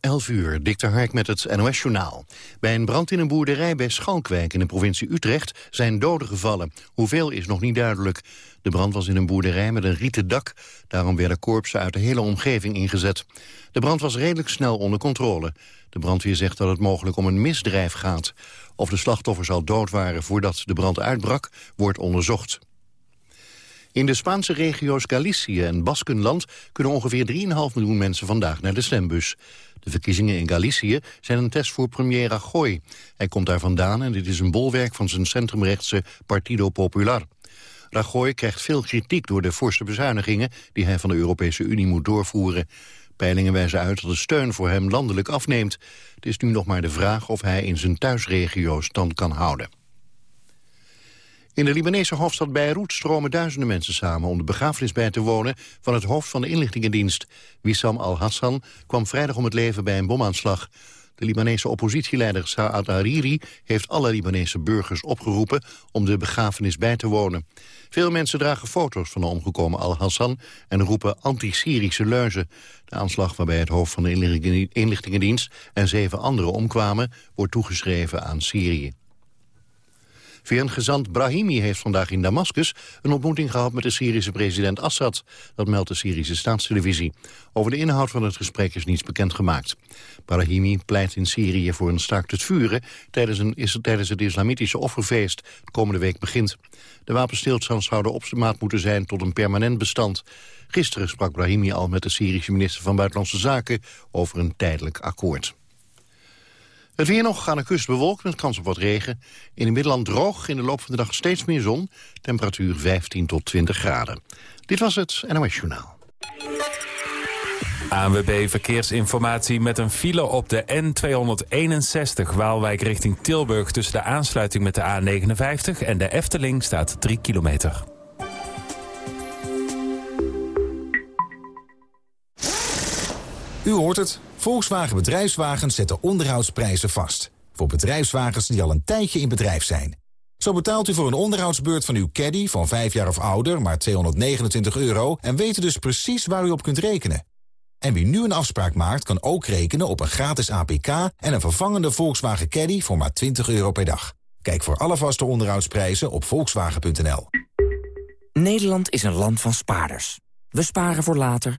11 uur, Dikter Hark met het NOS-journaal. Bij een brand in een boerderij bij Schalkwijk in de provincie Utrecht zijn doden gevallen. Hoeveel is nog niet duidelijk. De brand was in een boerderij met een rieten dak. Daarom werden korpsen uit de hele omgeving ingezet. De brand was redelijk snel onder controle. De brandweer zegt dat het mogelijk om een misdrijf gaat. Of de slachtoffers al dood waren voordat de brand uitbrak, wordt onderzocht. In de Spaanse regio's Galicië en Baskenland kunnen ongeveer 3,5 miljoen mensen vandaag naar de stembus. De verkiezingen in Galicië zijn een test voor premier Rajoy. Hij komt daar vandaan en dit is een bolwerk van zijn centrumrechtse Partido Popular. Rajoy krijgt veel kritiek door de forse bezuinigingen die hij van de Europese Unie moet doorvoeren. Peilingen wijzen uit dat de steun voor hem landelijk afneemt. Het is nu nog maar de vraag of hij in zijn thuisregio stand kan houden. In de Libanese hoofdstad Beirut stromen duizenden mensen samen... om de begrafenis bij te wonen van het hoofd van de inlichtingendienst. Wissam al-Hassan kwam vrijdag om het leven bij een bomaanslag. De Libanese oppositieleider Saad Hariri heeft alle Libanese burgers opgeroepen... om de begrafenis bij te wonen. Veel mensen dragen foto's van de omgekomen al-Hassan... en roepen anti-Syrische leuzen. De aanslag waarbij het hoofd van de inlichtingendienst en zeven anderen omkwamen... wordt toegeschreven aan Syrië. VN-gezant Brahimi heeft vandaag in Damascus een ontmoeting gehad met de Syrische president Assad. Dat meldt de Syrische staatstelevisie. Over de inhoud van het gesprek is niets bekendgemaakt. Brahimi pleit in Syrië voor een staakt het vuren tijdens, een, is, tijdens het islamitische offerfeest de komende week begint. De wapenstilstand zouden op zijn maat moeten zijn tot een permanent bestand. Gisteren sprak Brahimi al met de Syrische minister van Buitenlandse Zaken over een tijdelijk akkoord. Het weer nog aan de kust bewolkt met kans op wat regen. In het Middelland droog, in de loop van de dag steeds meer zon. Temperatuur 15 tot 20 graden. Dit was het NOS Journaal. ANWB Verkeersinformatie met een file op de N261 Waalwijk richting Tilburg... tussen de aansluiting met de A59 en de Efteling staat 3 kilometer. U hoort het. Volkswagen Bedrijfswagens zetten onderhoudsprijzen vast. Voor bedrijfswagens die al een tijdje in bedrijf zijn. Zo betaalt u voor een onderhoudsbeurt van uw caddy van 5 jaar of ouder maar 229 euro... en weet dus precies waar u op kunt rekenen. En wie nu een afspraak maakt, kan ook rekenen op een gratis APK... en een vervangende Volkswagen Caddy voor maar 20 euro per dag. Kijk voor alle vaste onderhoudsprijzen op volkswagen.nl. Nederland is een land van spaarders. We sparen voor later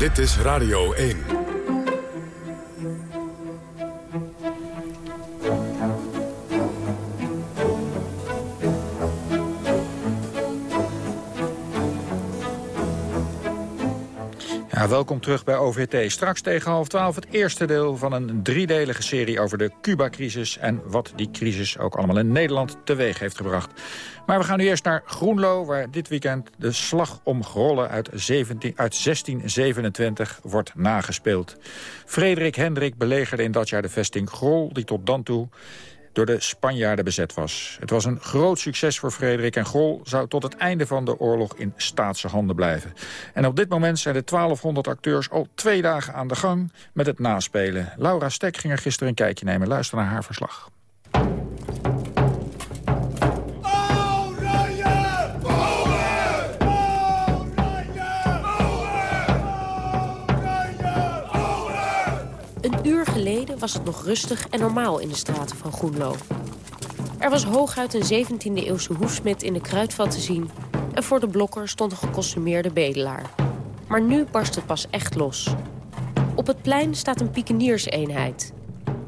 Dit is Radio 1. Ja, welkom terug bij OVT. Straks tegen half twaalf het eerste deel van een driedelige serie over de Cuba-crisis... en wat die crisis ook allemaal in Nederland teweeg heeft gebracht. Maar we gaan nu eerst naar Groenlo, waar dit weekend de slag om Grollen uit, 17, uit 1627 wordt nagespeeld. Frederik Hendrik belegerde in dat jaar de vesting Grol, die tot dan toe door de Spanjaarden bezet was. Het was een groot succes voor Frederik en Grol... zou tot het einde van de oorlog in staatse handen blijven. En op dit moment zijn de 1200 acteurs al twee dagen aan de gang met het naspelen. Laura Stek ging er gisteren een kijkje nemen. Luister naar haar verslag. Was het nog rustig en normaal in de straten van Groenlo. Er was hooguit een 17e-eeuwse hoefsmid in de kruidvat te zien... en voor de blokker stond een gecostumeerde bedelaar. Maar nu barst het pas echt los. Op het plein staat een pikenierseenheid.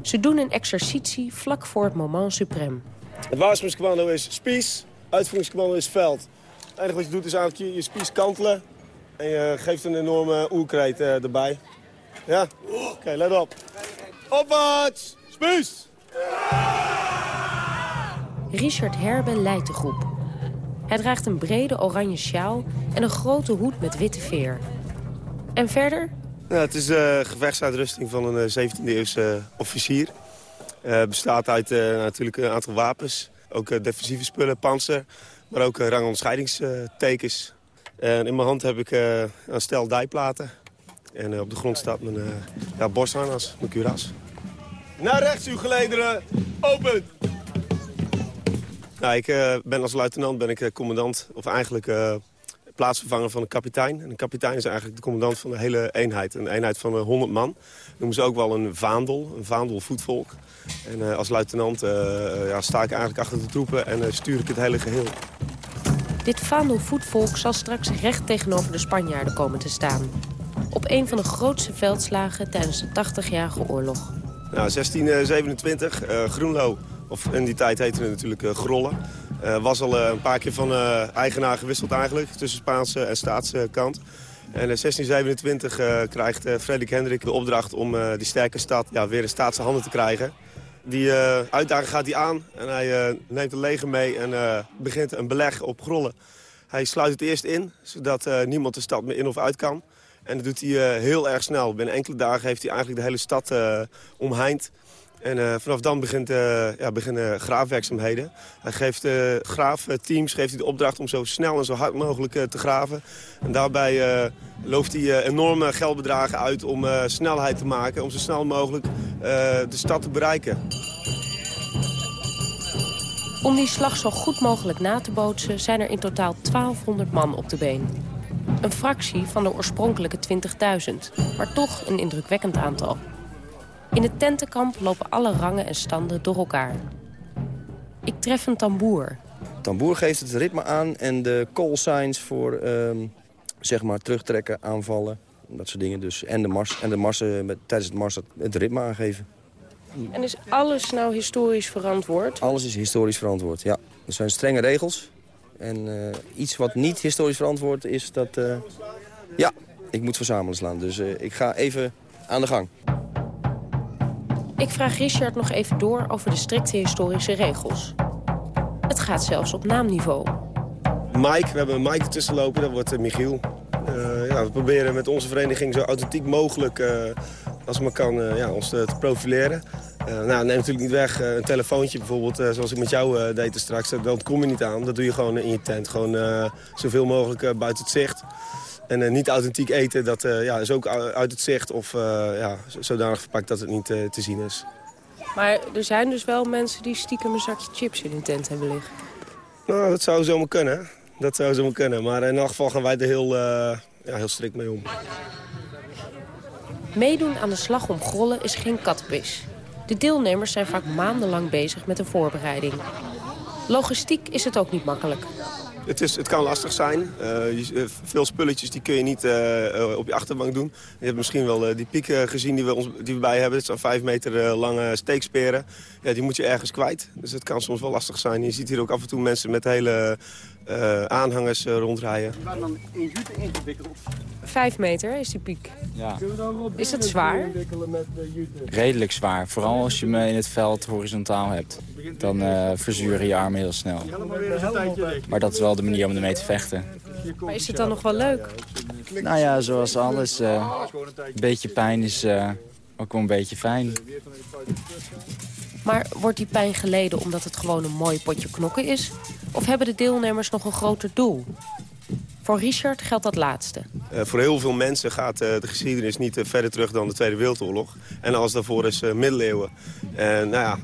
Ze doen een exercitie vlak voor het moment suprême. Het waarschuwingscommando is spies, uitvoeringscommando is veld. Het enige wat je doet is eigenlijk je, je spies kantelen... en je geeft een enorme oerkreet uh, erbij. Ja? Oké, let op. Opwaarts! Spuus! Richard Herbe leidt de groep. Hij draagt een brede oranje sjaal en een grote hoed met witte veer. En verder Ja, het is de gevechtsuitrusting van een 17e-eeuwse officier. Het bestaat uit natuurlijk een aantal wapens. Ook defensieve spullen, panzer. Maar ook rangontscheidingstekens. En in mijn hand heb ik een stel dijplaten. En op de grond staat mijn uh, ja, borstharnas, mijn kuras. Naar rechts, uw gelederen. Open! Nou, ik uh, ben als luitenant ben ik uh, commandant, of eigenlijk uh, plaatsvervanger van een kapitein. En een kapitein is eigenlijk de commandant van de hele eenheid. Een eenheid van 100 man. Noemen ze ook wel een vaandel, een vaandelvoetvolk. En als luitenant ja, sta ik eigenlijk achter de troepen en stuur ik het hele geheel. Dit vaandelvoetvolk zal straks recht tegenover de Spanjaarden komen te staan. Op een van de grootste veldslagen tijdens de 80-jarige oorlog. Nou, 1627, Groenlo of in die tijd heette het natuurlijk uh, Grollen. Was al een paar keer van eigenaar gewisseld eigenlijk. Tussen Spaanse en Staatse kant. En in 1627 krijgt Frederik Hendrik de opdracht om die sterke stad ja, weer in staatse handen te krijgen. Die uitdaging gaat hij aan en hij neemt een leger mee en begint een beleg op Grollen. Hij sluit het eerst in, zodat niemand de stad meer in of uit kan. En dat doet hij heel erg snel. Binnen enkele dagen heeft hij eigenlijk de hele stad omheind. En uh, vanaf dan begint, ja, beginnen graafwerkzaamheden. Hij geeft uh, graafteams geeft hij de opdracht om zo snel en zo hard mogelijk te graven. En daarbij looft hij enorme geldbedragen uit om snelheid te maken. Om zo snel mogelijk de stad te bereiken. Om die slag zo goed mogelijk na te bootsen zijn er in totaal 1200 man op de been. Een fractie van de oorspronkelijke 20.000, maar toch een indrukwekkend aantal. In het tentenkamp lopen alle rangen en standen door elkaar. Ik tref een tamboer. Tamboer geeft het ritme aan en de call signs voor um, zeg maar terugtrekken, aanvallen, dat soort dingen. Dus, en de mars, en de marsen met, tijdens het mars het ritme aangeven. En is alles nou historisch verantwoord? Alles is historisch verantwoord, ja. Er zijn strenge regels. En uh, iets wat niet historisch verantwoord is dat... Uh, ja, ik moet verzamelen slaan. Dus uh, ik ga even aan de gang. Ik vraag Richard nog even door over de strikte historische regels. Het gaat zelfs op naamniveau. Mike, we hebben een Mike ertussen lopen, dat wordt uh, Michiel. Uh, ja, we proberen met onze vereniging zo authentiek mogelijk, uh, als het maar kan, ja, ons te profileren. nou, neem natuurlijk niet weg. een telefoontje bijvoorbeeld, zoals ik met jou deed straks, dat kom je niet aan. Dat doe je gewoon in je tent. Gewoon zoveel mogelijk buiten het zicht. En uh, niet authentiek eten, dat uh, ja, is ook uit het zicht of uh, ja, zodanig verpakt dat het niet te zien is. Maar er zijn dus wel mensen die stiekem een zakje chips in hun tent hebben liggen? Nou, dat zou zomaar kunnen. Dat zou zomaar kunnen. Maar in elk geval gaan wij er heel, ja, heel strikt mee om. Meedoen aan de slag om Grollen is geen kattenpis. De deelnemers zijn vaak maandenlang bezig met de voorbereiding. Logistiek is het ook niet makkelijk. Het, is, het kan lastig zijn. Uh, veel spulletjes die kun je niet uh, op je achterbank doen. Je hebt misschien wel uh, die pieken gezien die we, ons, die we bij hebben. Het zijn vijf meter lange steeksperen. Ja, die moet je ergens kwijt. Dus het kan soms wel lastig zijn. Je ziet hier ook af en toe mensen met hele aanhangers rondrijden. Die waren dan in jute ingewikkeld. Vijf meter is die piek. Ja. Is het zwaar? Redelijk zwaar. Vooral als je me in het veld horizontaal hebt. Dan verzuren je armen heel snel. Maar dat is wel de manier om ermee te vechten. Maar is het dan nog wel leuk? Nou ja, zoals alles. Uh, een beetje pijn is uh, ook wel een beetje fijn. Maar wordt die pijn geleden omdat het gewoon een mooi potje knokken is? Of hebben de deelnemers nog een groter doel? Voor Richard geldt dat laatste. Uh, voor heel veel mensen gaat uh, de geschiedenis niet uh, verder terug dan de Tweede Wereldoorlog. En alles daarvoor is middeleeuwen. En nou ja,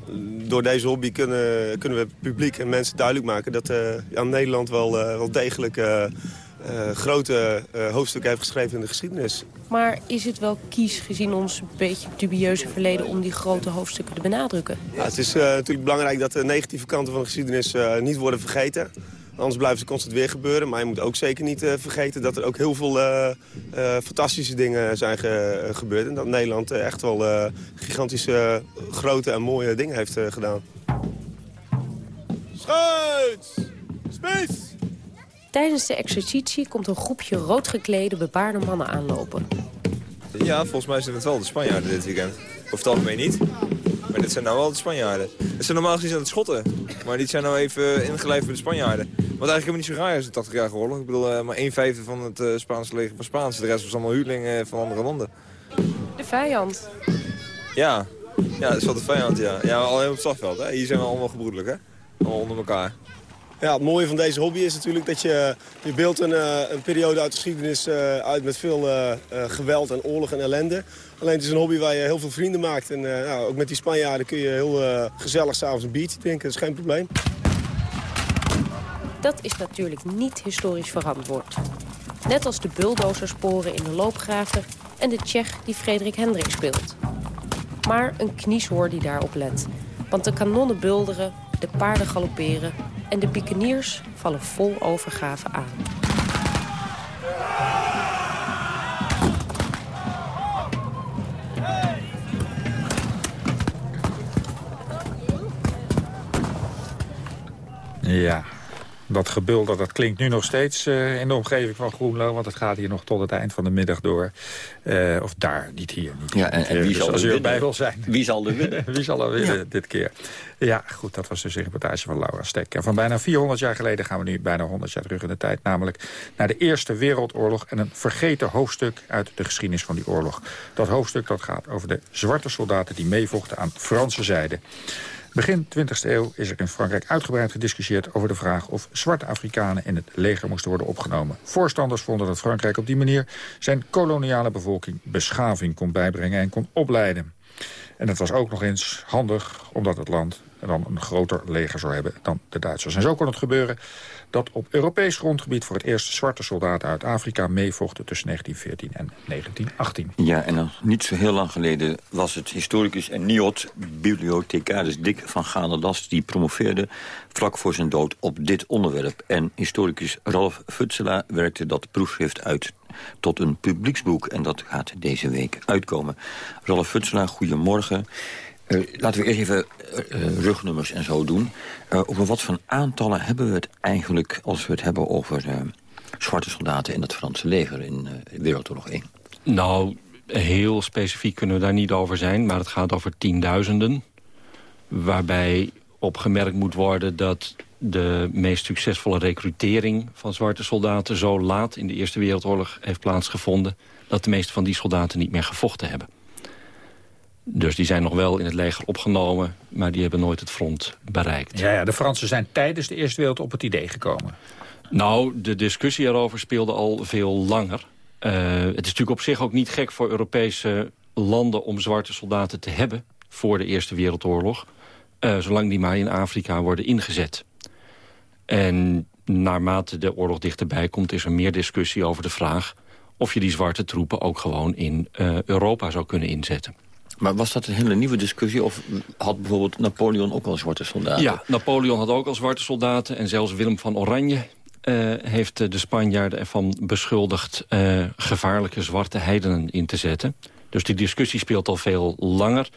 door deze hobby kunnen, kunnen we publiek en mensen duidelijk maken... dat ja, Nederland wel, wel degelijk grote hoofdstukken heeft geschreven in de geschiedenis. Maar is het wel kies gezien ons beetje dubieuze verleden... om die grote hoofdstukken te benadrukken? Ja, het is natuurlijk belangrijk dat de negatieve kanten van de geschiedenis niet worden vergeten... Anders blijven ze constant weer gebeuren. Maar je moet ook zeker niet uh, vergeten dat er ook heel veel uh, uh, fantastische dingen zijn ge gebeurd. En dat Nederland echt wel gigantische, grote en mooie dingen heeft gedaan. Schuit! Space! Tijdens de exercitie komt een groepje rood geklede bebaarde mannen aanlopen. Ja, volgens mij zijn het wel de Spanjaarden dit weekend. Of het algemeen niet. Maar dit zijn nou wel de Spanjaarden. Het zijn normaal gezien aan het schotten. Maar die zijn nou even ingelijfd voor de Spanjaarden. Wat eigenlijk helemaal niet zo raar is in de 80-jarige oorlog. Ik bedoel, uh, maar 1 vijfde van het uh, Spaanse leger van Spaans. De rest was allemaal huurlingen van andere landen. vijand. Ja, ja dat is wel de vijand, ja. Ja, alleen op het slagveld, hè. Hier zijn we allemaal gebroedelijk, hè. Allemaal onder elkaar. Ja, het mooie van deze hobby is natuurlijk dat je, je beeldt een, eh, een periode uit de geschiedenis uh, uit met veel uh, geweld en oorlog en ellende. Alleen het is een hobby waar je heel veel vrienden maakt. En nou, ook met die Spanjaarden kun je heel gezellig s'avonds een biertje drinken. Dat is geen probleem. Dat is natuurlijk niet historisch verantwoord. Net als de bulldozersporen in de loopgraven en de Tsjech die Frederik Hendrik speelt. Maar een knieshoor die daarop let. Want de kanonnen bulderen, de paarden galopperen en de pikeniers vallen vol overgave aan. Ja, dat gebulder dat klinkt nu nog steeds uh, in de omgeving van Groenlo... want het gaat hier nog tot het eind van de middag door. Uh, of daar, niet hier. Niet ja, en, en wie dus zal als er erbij wil zijn. Wie zal er winnen? wie zal er winnen dit keer? Ja, goed, dat was dus een reportage van Laura Stek. En van bijna 400 jaar geleden gaan we nu bijna 100 jaar terug in de tijd. Namelijk naar de Eerste Wereldoorlog en een vergeten hoofdstuk uit de geschiedenis van die oorlog. Dat hoofdstuk dat gaat over de zwarte soldaten die meevochten aan Franse zijde. Begin 20e eeuw is er in Frankrijk uitgebreid gediscussieerd over de vraag of zwarte Afrikanen in het leger moesten worden opgenomen. Voorstanders vonden dat Frankrijk op die manier zijn koloniale bevolking beschaving kon bijbrengen en kon opleiden. En het was ook nog eens handig, omdat het land dan een groter leger zou hebben dan de Duitsers. En zo kon het gebeuren dat op Europees grondgebied... voor het eerst zwarte soldaten uit Afrika meevochten tussen 1914 en 1918. Ja, en dan niet zo heel lang geleden was het historicus en NIOT... bibliothecaris Dick van Ganedas, die promoveerde vlak voor zijn dood op dit onderwerp. En historicus Ralf Futsela werkte dat proefschrift uit tot een publieksboek. En dat gaat deze week uitkomen. Ralf Futsela, goedemorgen. Uh, laten we eerst even uh, rugnummers en zo doen. Over wat voor aantallen hebben we het eigenlijk... als we het hebben over zwarte soldaten in het Franse leger in Wereldoorlog 1? Nou, heel specifiek kunnen we daar niet over zijn. Maar het gaat over tienduizenden. Waarbij opgemerkt moet worden dat de meest succesvolle recrutering van zwarte soldaten... zo laat in de Eerste Wereldoorlog heeft plaatsgevonden... dat de meeste van die soldaten niet meer gevochten hebben. Dus die zijn nog wel in het leger opgenomen, maar die hebben nooit het front bereikt. Ja, ja de Fransen zijn tijdens de Eerste Wereld op het idee gekomen. Nou, de discussie erover speelde al veel langer. Uh, het is natuurlijk op zich ook niet gek voor Europese landen om zwarte soldaten te hebben voor de Eerste Wereldoorlog. Uh, zolang die maar in Afrika worden ingezet. En naarmate de oorlog dichterbij komt is er meer discussie over de vraag... of je die zwarte troepen ook gewoon in uh, Europa zou kunnen inzetten. Maar was dat een hele nieuwe discussie? Of had bijvoorbeeld Napoleon ook al zwarte soldaten? Ja, Napoleon had ook al zwarte soldaten. En zelfs Willem van Oranje uh, heeft de Spanjaarden ervan beschuldigd... Uh, gevaarlijke zwarte heidenen in te zetten. Dus die discussie speelt al veel langer.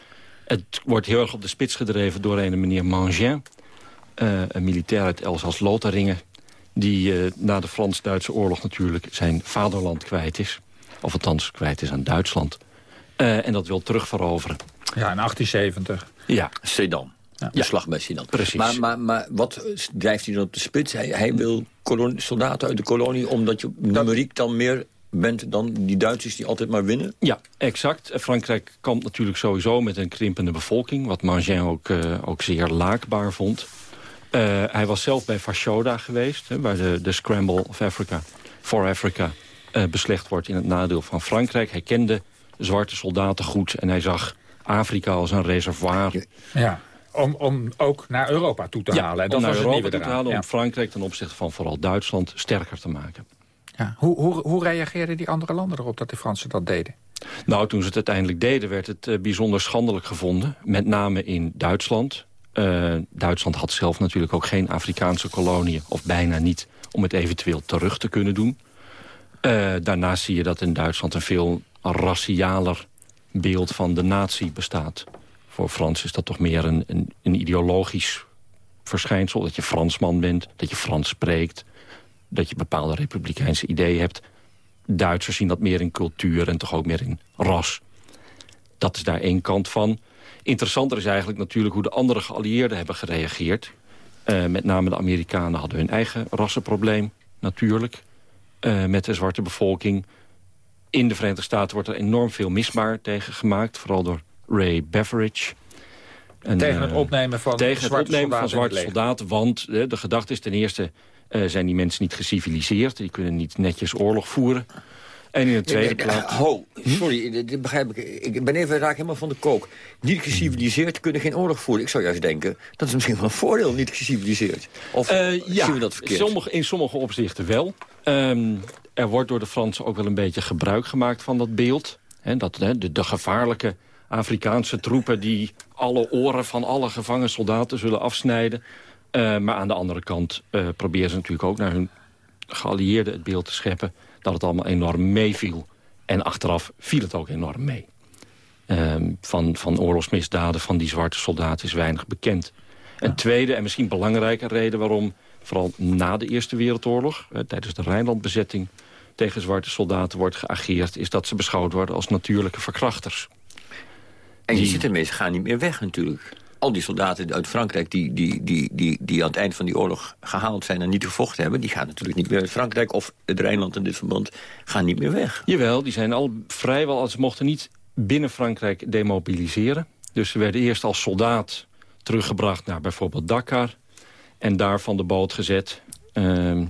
Het wordt heel erg op de spits gedreven door een meneer Mangin... Uh, een militair uit Elsass-Lotharingen... die na de Frans-Duitse oorlog natuurlijk zijn vaderland kwijt is. Of althans kwijt is aan Duitsland... Uh, en dat wil terugveroveren. Ja, in 1870. Ja. Sedan. Ja. De slag bij Sedan. Precies. Maar, maar, maar wat drijft hij dan op de spits? Hij, hij wil soldaten uit de kolonie... omdat je numeriek dan meer bent dan die Duitsers die altijd maar winnen? Ja, exact. Frankrijk kampt natuurlijk sowieso met een krimpende bevolking... wat Mangin ook, uh, ook zeer laakbaar vond. Uh, hij was zelf bij Fashoda geweest... Hè, waar de, de Scramble of Africa, for Africa beslecht wordt... in het nadeel van Frankrijk. Hij kende zwarte soldaten goed. En hij zag Afrika als een reservoir. Ja. Om, om ook naar Europa toe te halen. En dat om naar Europa toe te halen, om Frankrijk ten opzichte van vooral Duitsland sterker te maken. Ja. Hoe, hoe, hoe reageerden die andere landen erop dat de Fransen dat deden? Nou, toen ze het uiteindelijk deden, werd het uh, bijzonder schandelijk gevonden. Met name in Duitsland. Uh, Duitsland had zelf natuurlijk ook geen Afrikaanse koloniën, of bijna niet, om het eventueel terug te kunnen doen. Uh, daarnaast zie je dat in Duitsland een veel racialer beeld van de natie bestaat. Voor Frans is dat toch meer een, een, ideologisch verschijnsel. Dat je Fransman bent, dat je Frans spreekt... dat je bepaalde republikeinse ideeën hebt. Duitsers zien dat meer in cultuur en toch ook meer in ras. Dat is daar één kant van. Interessanter is eigenlijk natuurlijk hoe de andere geallieerden hebben gereageerd. Uh, met name de Amerikanen hadden hun eigen rassenprobleem, natuurlijk. Uh, met de zwarte bevolking In de Verenigde Staten wordt er enorm veel misbaar tegen gemaakt. Vooral door Ray Beveridge. En, tegen het opnemen van tegen zwarte het opnemen soldaten van zwarte soldaten. Want de gedachte is ten eerste... zijn die mensen niet geciviliseerd. Die kunnen niet netjes oorlog voeren. En in de tweede plaats... Ho, sorry, dit begrijp ik. Ik ben even raak helemaal van de kook. Niet geciviliseerd kunnen geen oorlog voeren. Ik zou juist denken, dat is misschien wel een voordeel, niet geciviliseerd. Of uh, ja, zien we dat verkeerd? Sommige, in sommige opzichten wel. Um, er wordt door de Fransen ook wel een beetje gebruik gemaakt van dat beeld. He, dat, he, de, de gevaarlijke Afrikaanse troepen... die alle oren van alle gevangen soldaten zullen afsnijden. Uh, maar aan de andere kant uh, proberen ze natuurlijk ook naar hun geallieerden het beeld te scheppen dat het allemaal enorm meeviel. En achteraf viel het ook enorm mee. Um, van, van oorlogsmisdaden van die zwarte soldaten is weinig bekend. Een tweede en misschien belangrijke reden waarom... vooral na de Eerste Wereldoorlog, eh, tijdens de Rijnlandbezetting... tegen zwarte soldaten wordt geageerd... is dat ze beschouwd worden als natuurlijke verkrachters. En je die... ziet ermee, ze gaan niet meer weg natuurlijk al die soldaten uit Frankrijk die, die, die, die, die aan het eind van die oorlog gehaald zijn en niet gevochten hebben... die gaan natuurlijk niet meer uit Frankrijk of het Rijnland in dit verband gaan niet meer weg. Jawel, die zijn al vrijwel, ze mochten niet binnen Frankrijk demobiliseren. Dus ze werden eerst als soldaat teruggebracht naar bijvoorbeeld Dakar... en daar van de boot gezet uh,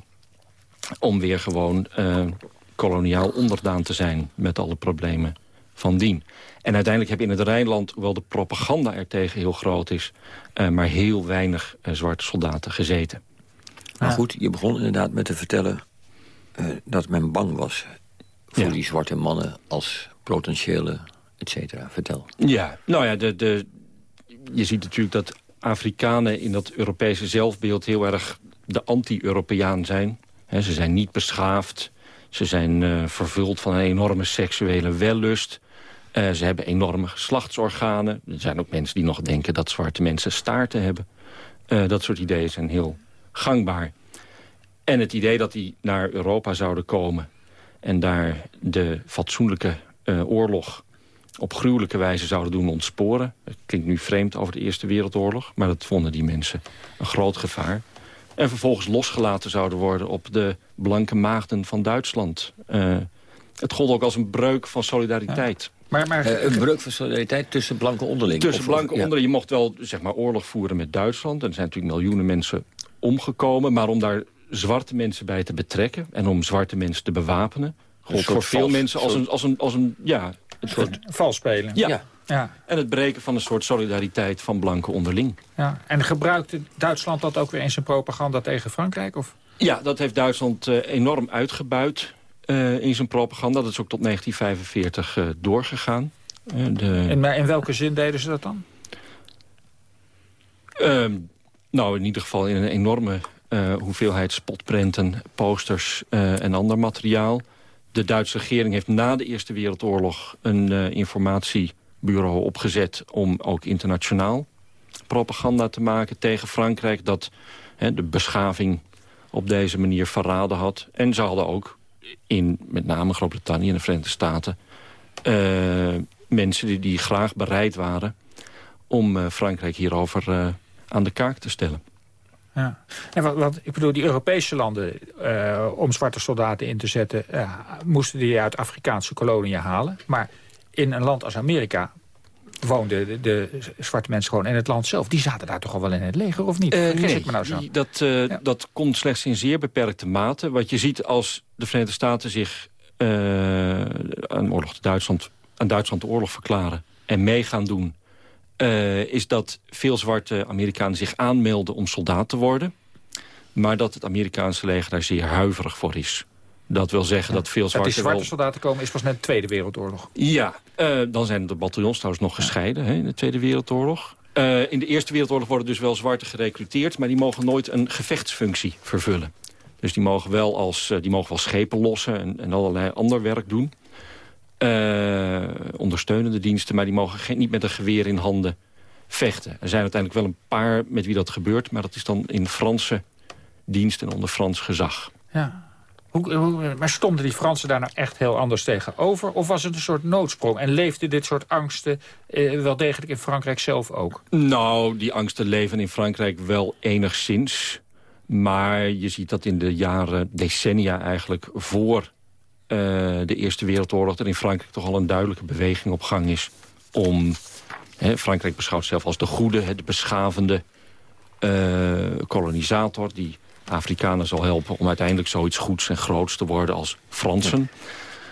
om weer gewoon uh, koloniaal onderdaan te zijn... met alle problemen van dien. En uiteindelijk heb je in het Rijnland, hoewel de propaganda er tegen heel groot is... Uh, maar heel weinig uh, zwarte soldaten gezeten. Maar goed, je begon inderdaad met te vertellen... Uh, dat men bang was voor Ja. die zwarte mannen als potentiële, et cetera. Vertel. Ja, nou ja, de, de, je ziet natuurlijk dat Afrikanen in dat Europese zelfbeeld... heel erg de anti-Europeaan zijn. Hè, ze zijn niet beschaafd. Ze zijn eh, vervuld van een enorme seksuele wellust. Eh, ze hebben enorme geslachtsorganen. Er zijn ook mensen die nog denken dat zwarte mensen staarten hebben. Eh, dat soort ideeën zijn heel gangbaar. En het idee dat die naar Europa zouden komen... en daar de fatsoenlijke eh, oorlog op gruwelijke wijze zouden doen ontsporen. Het klinkt nu vreemd over de Eerste Wereldoorlog... maar dat vonden die mensen een groot gevaar. En vervolgens losgelaten zouden worden op de blanke maagden van Duitsland. Het gold ook als een breuk van solidariteit. Maar, maar, Eh, een breuk van solidariteit tussen blanke onderling. Tussen blanke ja. onderling. Je mocht wel zeg maar, oorlog voeren met Duitsland. En er zijn natuurlijk miljoenen mensen omgekomen. Maar om daar zwarte mensen bij te betrekken... en om zwarte mensen te bewapenen... gold soort voor veel vals- mensen als een, als een, als een, ja, een soort vals spelen. Ja. Ja. Ja, En het breken van een soort solidariteit van blanken onderling. ja. En gebruikte Duitsland dat ook weer in zijn propaganda tegen Frankrijk? Of? Ja, dat heeft Duitsland eh, enorm uitgebuit eh, in zijn propaganda. Dat is ook tot 1945 eh, doorgegaan. Eh, de, En maar in welke zin deden ze dat dan? Ehm, nou, in ieder geval in een enorme hoeveelheid spotprenten, posters en ander materiaal. De Duitse regering heeft na de Eerste Wereldoorlog een informatiebureau opgezet... om ook internationaal propaganda te maken tegen Frankrijk... dat hè, de beschaving op deze manier verraden had. En ze hadden ook in met name Groot-Brittannië en de Verenigde Staten... eh, mensen die, die graag bereid waren om eh, Frankrijk hierover eh, aan de kaak te stellen. Ja. En wat, wat, ik bedoel, die Europese landen, om zwarte soldaten in te zetten... moesten die uit Afrikaanse koloniën halen. Maar in een land als Amerika woonden de, de zwarte mensen gewoon in het land zelf. Die zaten daar toch al wel in het leger, of niet? Vergis nee, ik me nou zo? dat, eh, dat kon slechts in zeer beperkte mate. Wat je ziet als de Verenigde Staten zich eh, aan, oorlog Duitsland, aan Duitsland de oorlog verklaren... en mee gaan doen, is dat veel zwarte Amerikanen zich aanmelden om soldaat te worden. Maar dat het Amerikaanse leger daar zeer huiverig voor is. Dat wil zeggen dat veel Dat zwarte... die zwarte soldaten komen is pas net de Tweede Wereldoorlog. ja, eh, dan zijn de bataljons trouwens nog gescheiden hè, in de Tweede Wereldoorlog. Eh, in de Eerste Wereldoorlog worden dus wel zwarte gerecruiteerd... maar die mogen nooit een gevechtsfunctie vervullen. Dus die mogen wel, als, eh, die mogen wel schepen lossen en, en allerlei ander werk doen. Ondersteunende diensten, maar die mogen geen, niet met een geweer in handen vechten. Er zijn uiteindelijk wel een paar met wie dat gebeurt... maar dat is dan in Franse dienst en onder Frans gezag. Ja. Maar stonden die Fransen daar nou echt heel anders tegenover? Of was het een soort noodsprong? En leefde dit soort angsten eh, wel degelijk in Frankrijk zelf ook? Nou, die angsten leven in Frankrijk wel enigszins. Maar je ziet dat in de jaren, decennia eigenlijk... voor eh, de Eerste Wereldoorlog... er in Frankrijk toch al een duidelijke beweging op gang is... om, Frankrijk beschouwt zichzelf als de goede, de beschavende kolonisator... die Afrikanen zal helpen om uiteindelijk zoiets goeds en groots te worden als Fransen.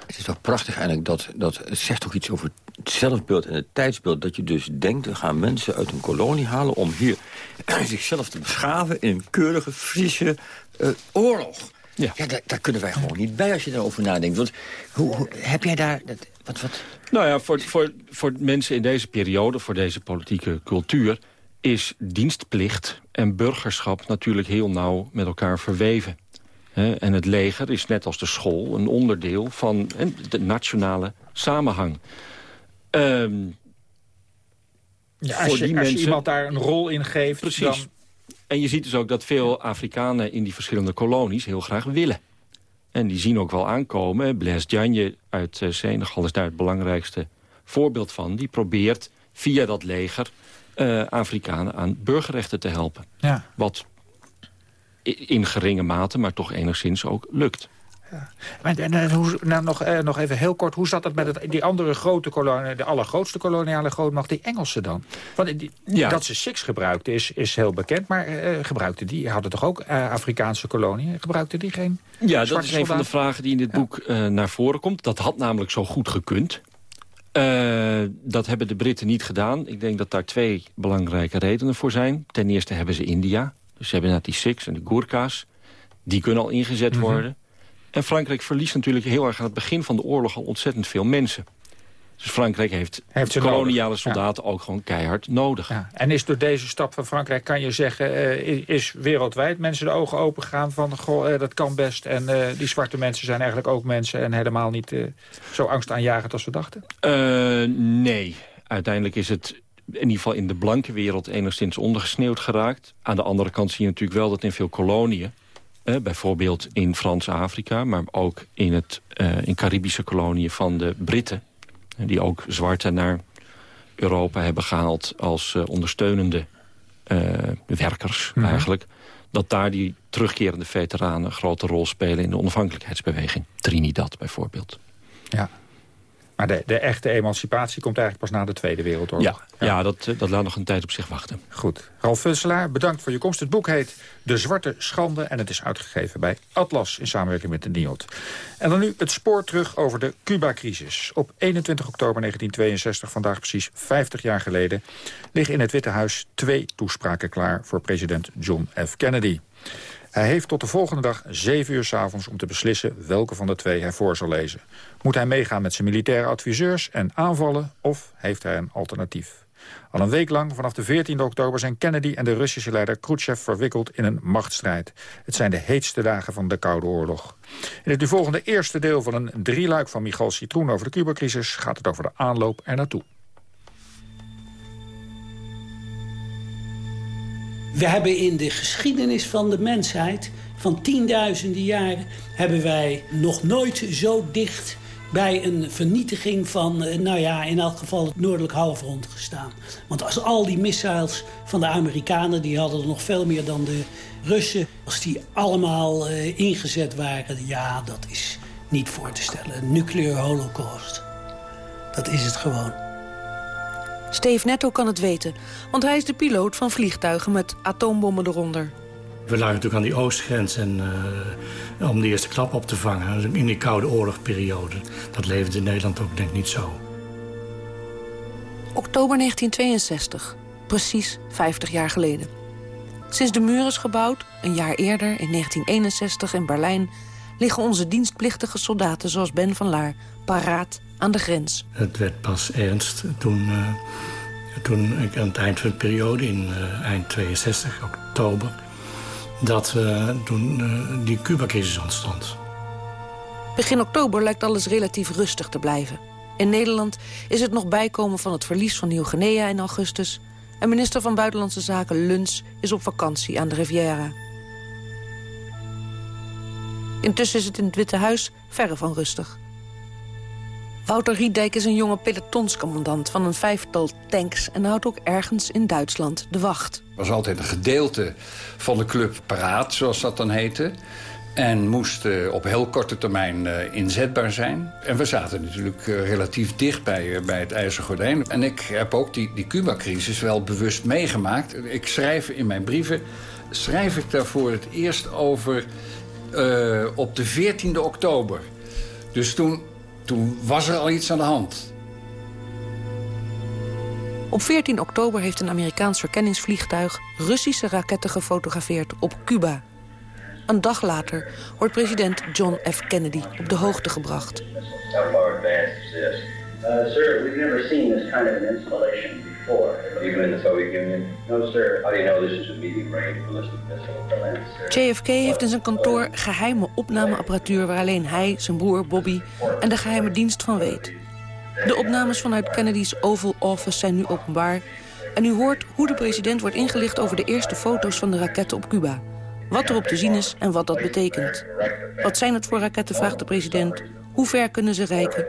Het is toch prachtig eigenlijk, dat, dat het zegt toch iets over het zelfbeeld en het tijdsbeeld... dat je dus denkt, we gaan mensen uit een kolonie halen... om hier zichzelf te beschaven in een keurige, Friese uh, oorlog. Ja, ja daar, daar, kunnen wij gewoon niet bij als je daarover nadenkt. Want hoe, hoe heb jij daar... Dat, wat, wat? Nou ja, voor, voor, voor mensen in deze periode, voor deze politieke cultuur is dienstplicht en burgerschap natuurlijk heel nauw met elkaar verweven. En het leger is net als de school een onderdeel van de nationale samenhang. Um, ja, als, je, als iemand daar een rol in geeft... Precies. Dan... En je ziet dus ook dat veel Afrikanen in die verschillende kolonies heel graag willen. En die zien ook wel aankomen. Blaise Diagne uit eh, Senegal is daar het belangrijkste voorbeeld van. Die probeert via dat leger uh, Afrikanen aan burgerrechten te helpen. Ja. Wat in geringe mate, maar toch enigszins ook lukt. Ja. En, hoe, nou, nog, eh, nog even heel kort, hoe zat het met het, die andere grote kolonie, de allergrootste koloniale grootmacht, die Engelsen dan? Want die, ja. Dat ze Six gebruikten is, is heel bekend, maar uh, gebruikten die, hadden toch ook Afrikaanse koloniën? Gebruikten die geen Ja, dat is een van de vragen die in dit boek naar voren komt. Dat had namelijk zo goed gekund. Uh, dat hebben de Britten niet gedaan. Ik denk dat daar twee belangrijke redenen voor zijn. Ten eerste hebben ze India. Dus ze hebben net die Sikhs en de Gurkha's. Die kunnen al ingezet mhm. worden. En Frankrijk verliest natuurlijk heel erg aan het begin van de oorlog... al ontzettend veel mensen. Dus Frankrijk heeft, heeft koloniale soldaten ook gewoon keihard nodig. Ja. En is door deze stap van Frankrijk, kan je zeggen... Uh, is wereldwijd mensen de ogen open gegaan van... goh, uh, dat kan best en uh, die zwarte mensen zijn eigenlijk ook mensen... en helemaal niet zo angstaanjagend als we dachten? nee, uiteindelijk is het in ieder geval in de blanke wereld enigszins ondergesneeuwd geraakt. Aan de andere kant zie je natuurlijk wel dat in veel koloniën... Eh, bijvoorbeeld in Frans-Afrika, maar ook in, het, uh, in Caribische koloniën van de Britten die ook zwarte naar Europa hebben gehaald als uh, ondersteunende uh, werkers mm -hmm. eigenlijk. Dat daar die terugkerende veteranen een grote rol spelen in de onafhankelijkheidsbeweging. Trinidad bijvoorbeeld. Ja, maar de, de, echte emancipatie komt eigenlijk pas na de Tweede Wereldoorlog. Ja, ja. dat, eh, dat laat nog een tijd op zich wachten. Goed. Ralf Funselaar, bedankt voor je komst. Het boek heet De Zwarte Schande en het is uitgegeven bij Atlas in samenwerking met de NIOD. En dan nu het spoor terug over de Cuba-crisis. Op 21 oktober 1962, vandaag precies 50 jaar geleden... liggen in het Witte Huis twee toespraken klaar voor president John F. Kennedy. Hij heeft tot de volgende dag zeven uur s avonds om te beslissen welke van de twee hij voor zal lezen. Moet hij meegaan met zijn militaire adviseurs en aanvallen of heeft hij een alternatief? Al een week lang, vanaf de 14 oktober, zijn Kennedy en de Russische leider Khrushchev verwikkeld in een machtsstrijd. Het zijn de heetste dagen van de Koude Oorlog. In het nu volgende eerste deel van een drieluik van Michal Citroen over de Cuba-crisis gaat het over de aanloop er We hebben in de geschiedenis van de mensheid van tienduizenden jaren... hebben wij nog nooit zo dicht bij een vernietiging van, eh, nou ja, in elk geval het noordelijk halfrond gestaan. Want als al die missiles van de Amerikanen, die hadden er nog veel meer dan de Russen... als die allemaal uh, ingezet waren, ja, dat is niet voor te stellen. Een nuclear holocaust. Dat is het gewoon. Steve Netto kan het weten, want hij is de piloot van vliegtuigen met atoombommen eronder. We lagen natuurlijk aan die oostgrens en, uh, om de eerste klap op te vangen. In die koude oorlogperiode. Dat leefde in Nederland ook denk ik niet zo. Oktober 1962, precies 50 jaar geleden. Sinds de muur is gebouwd, een jaar eerder, in 1961 in Berlijn... liggen onze dienstplichtige soldaten zoals Ben van Laar paraat aan de grens. Het werd pas ernst toen, uh, toen ik aan het eind van de periode, in uh, eind 62, oktober... dat uh, toen die Cuba-crisis ontstond. Begin oktober lijkt alles relatief rustig te blijven. In Nederland is het nog bijkomen van het verlies van Nieuw-Guinea in augustus... en minister van Buitenlandse Zaken Luns is op vakantie aan de Riviera. Intussen is het in het Witte Huis verre van rustig. Wouter Riedijk is een jonge pelotonscommandant van een vijftal tanks... en houdt ook ergens in Duitsland de wacht. Er was altijd een gedeelte van de club paraat, zoals dat dan heette. En moest op heel korte termijn inzetbaar zijn. En we zaten natuurlijk relatief dicht bij, bij het IJzeren Gordijn. En ik heb ook die, die Cuba-crisis wel bewust meegemaakt. Ik schrijf in mijn brieven... schrijf ik daar voor het eerst over op de 14e oktober. Dus toen, toen was er al iets aan de hand. Op 14 oktober heeft een Amerikaans verkenningsvliegtuig... Russische raketten gefotografeerd op Cuba. Een dag later wordt president John F. Kennedy op de hoogte gebracht. How far advanced is this? Uh, sir, we've never seen this kind of an installation before. Even in the Soviet Union? No, sir. How do you know this is a medium-range ballistic missile? JFK heeft in zijn kantoor geheime opnameapparatuur... waar alleen hij, zijn broer Bobby en de geheime dienst van weet. De opnames vanuit Kennedy's Oval Office zijn nu openbaar... en u hoort hoe de president wordt ingelicht over de eerste foto's van de raketten op Cuba. Wat erop te zien is en wat dat betekent. Wat zijn het voor raketten, vraagt de president. Hoe ver kunnen ze reiken?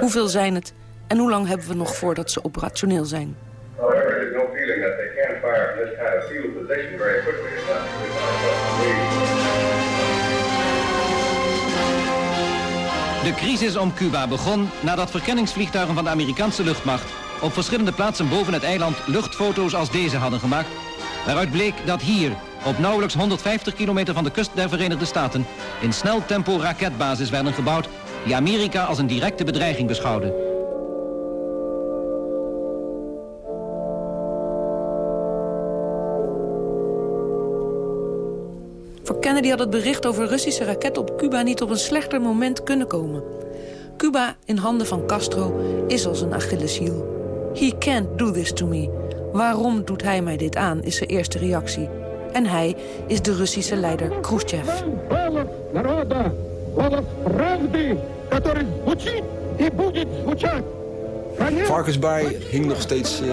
Hoeveel zijn het? En hoe lang hebben we nog voordat ze operationeel zijn? De crisis om Cuba begon nadat verkenningsvliegtuigen van de Amerikaanse luchtmacht op verschillende plaatsen boven het eiland luchtfoto's als deze hadden gemaakt. Waaruit bleek dat hier, op nauwelijks 150 kilometer van de kust der Verenigde Staten, in snel tempo raketbasis werden gebouwd die Amerika als een directe bedreiging beschouwde. Kennedy had het bericht over Russische raketten op Cuba niet op een slechter moment kunnen komen. Cuba in handen van Castro is als een Achilleshiel. He can't do this to me. Waarom doet hij mij dit aan, is zijn eerste reactie. En hij is de Russische leider Khrushchev. Varkensbaai hing nog steeds uh,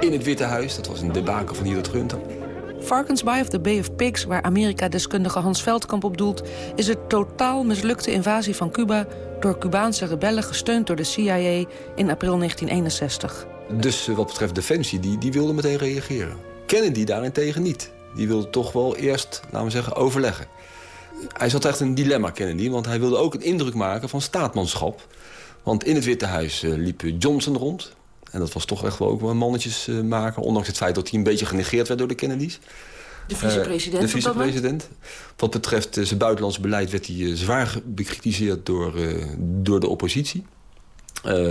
in het Witte Huis. Dat was een debakel van Hillary Clinton. Varkensbaai of de Bay of Pigs, waar Amerika-deskundige Hans Veldkamp op doelt... is een totaal mislukte invasie van Cuba door Cubaanse rebellen... gesteund door de CIA in april 1961. Dus eh, wat betreft defensie, die, die wilde meteen reageren. Kennedy daarentegen niet. Die wilde toch wel eerst, laten we zeggen, overleggen. Hij zat echt een dilemma, Kennedy, want hij wilde ook een indruk maken van staatmanschap. Want in het Witte Huis uh, liep Johnson rond. En dat was toch echt wel ook wel mannetjes uh, maken. Ondanks het feit dat hij een beetje genegeerd werd door de Kennedys. De vicepresident? Uh, de vicepresident. Wat betreft uh, zijn buitenlandse beleid werd hij zwaar bekritiseerd door, door de oppositie.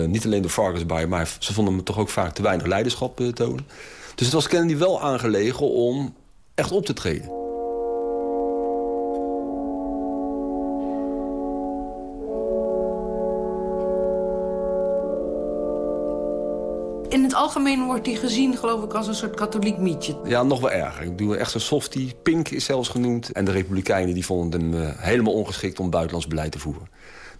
niet alleen door Varkensbaai, maar ze vonden hem toch ook vaak te weinig leiderschap tonen. Dus het was Kennedy wel aangelegen om echt op te treden. Algemeen wordt hij gezien, geloof ik, als een soort katholiek mietje. Ja, nog wel erger. Ik doe echt een softie. Pink is zelfs genoemd. En de Republikeinen die vonden hem uh, helemaal ongeschikt om buitenlands beleid te voeren.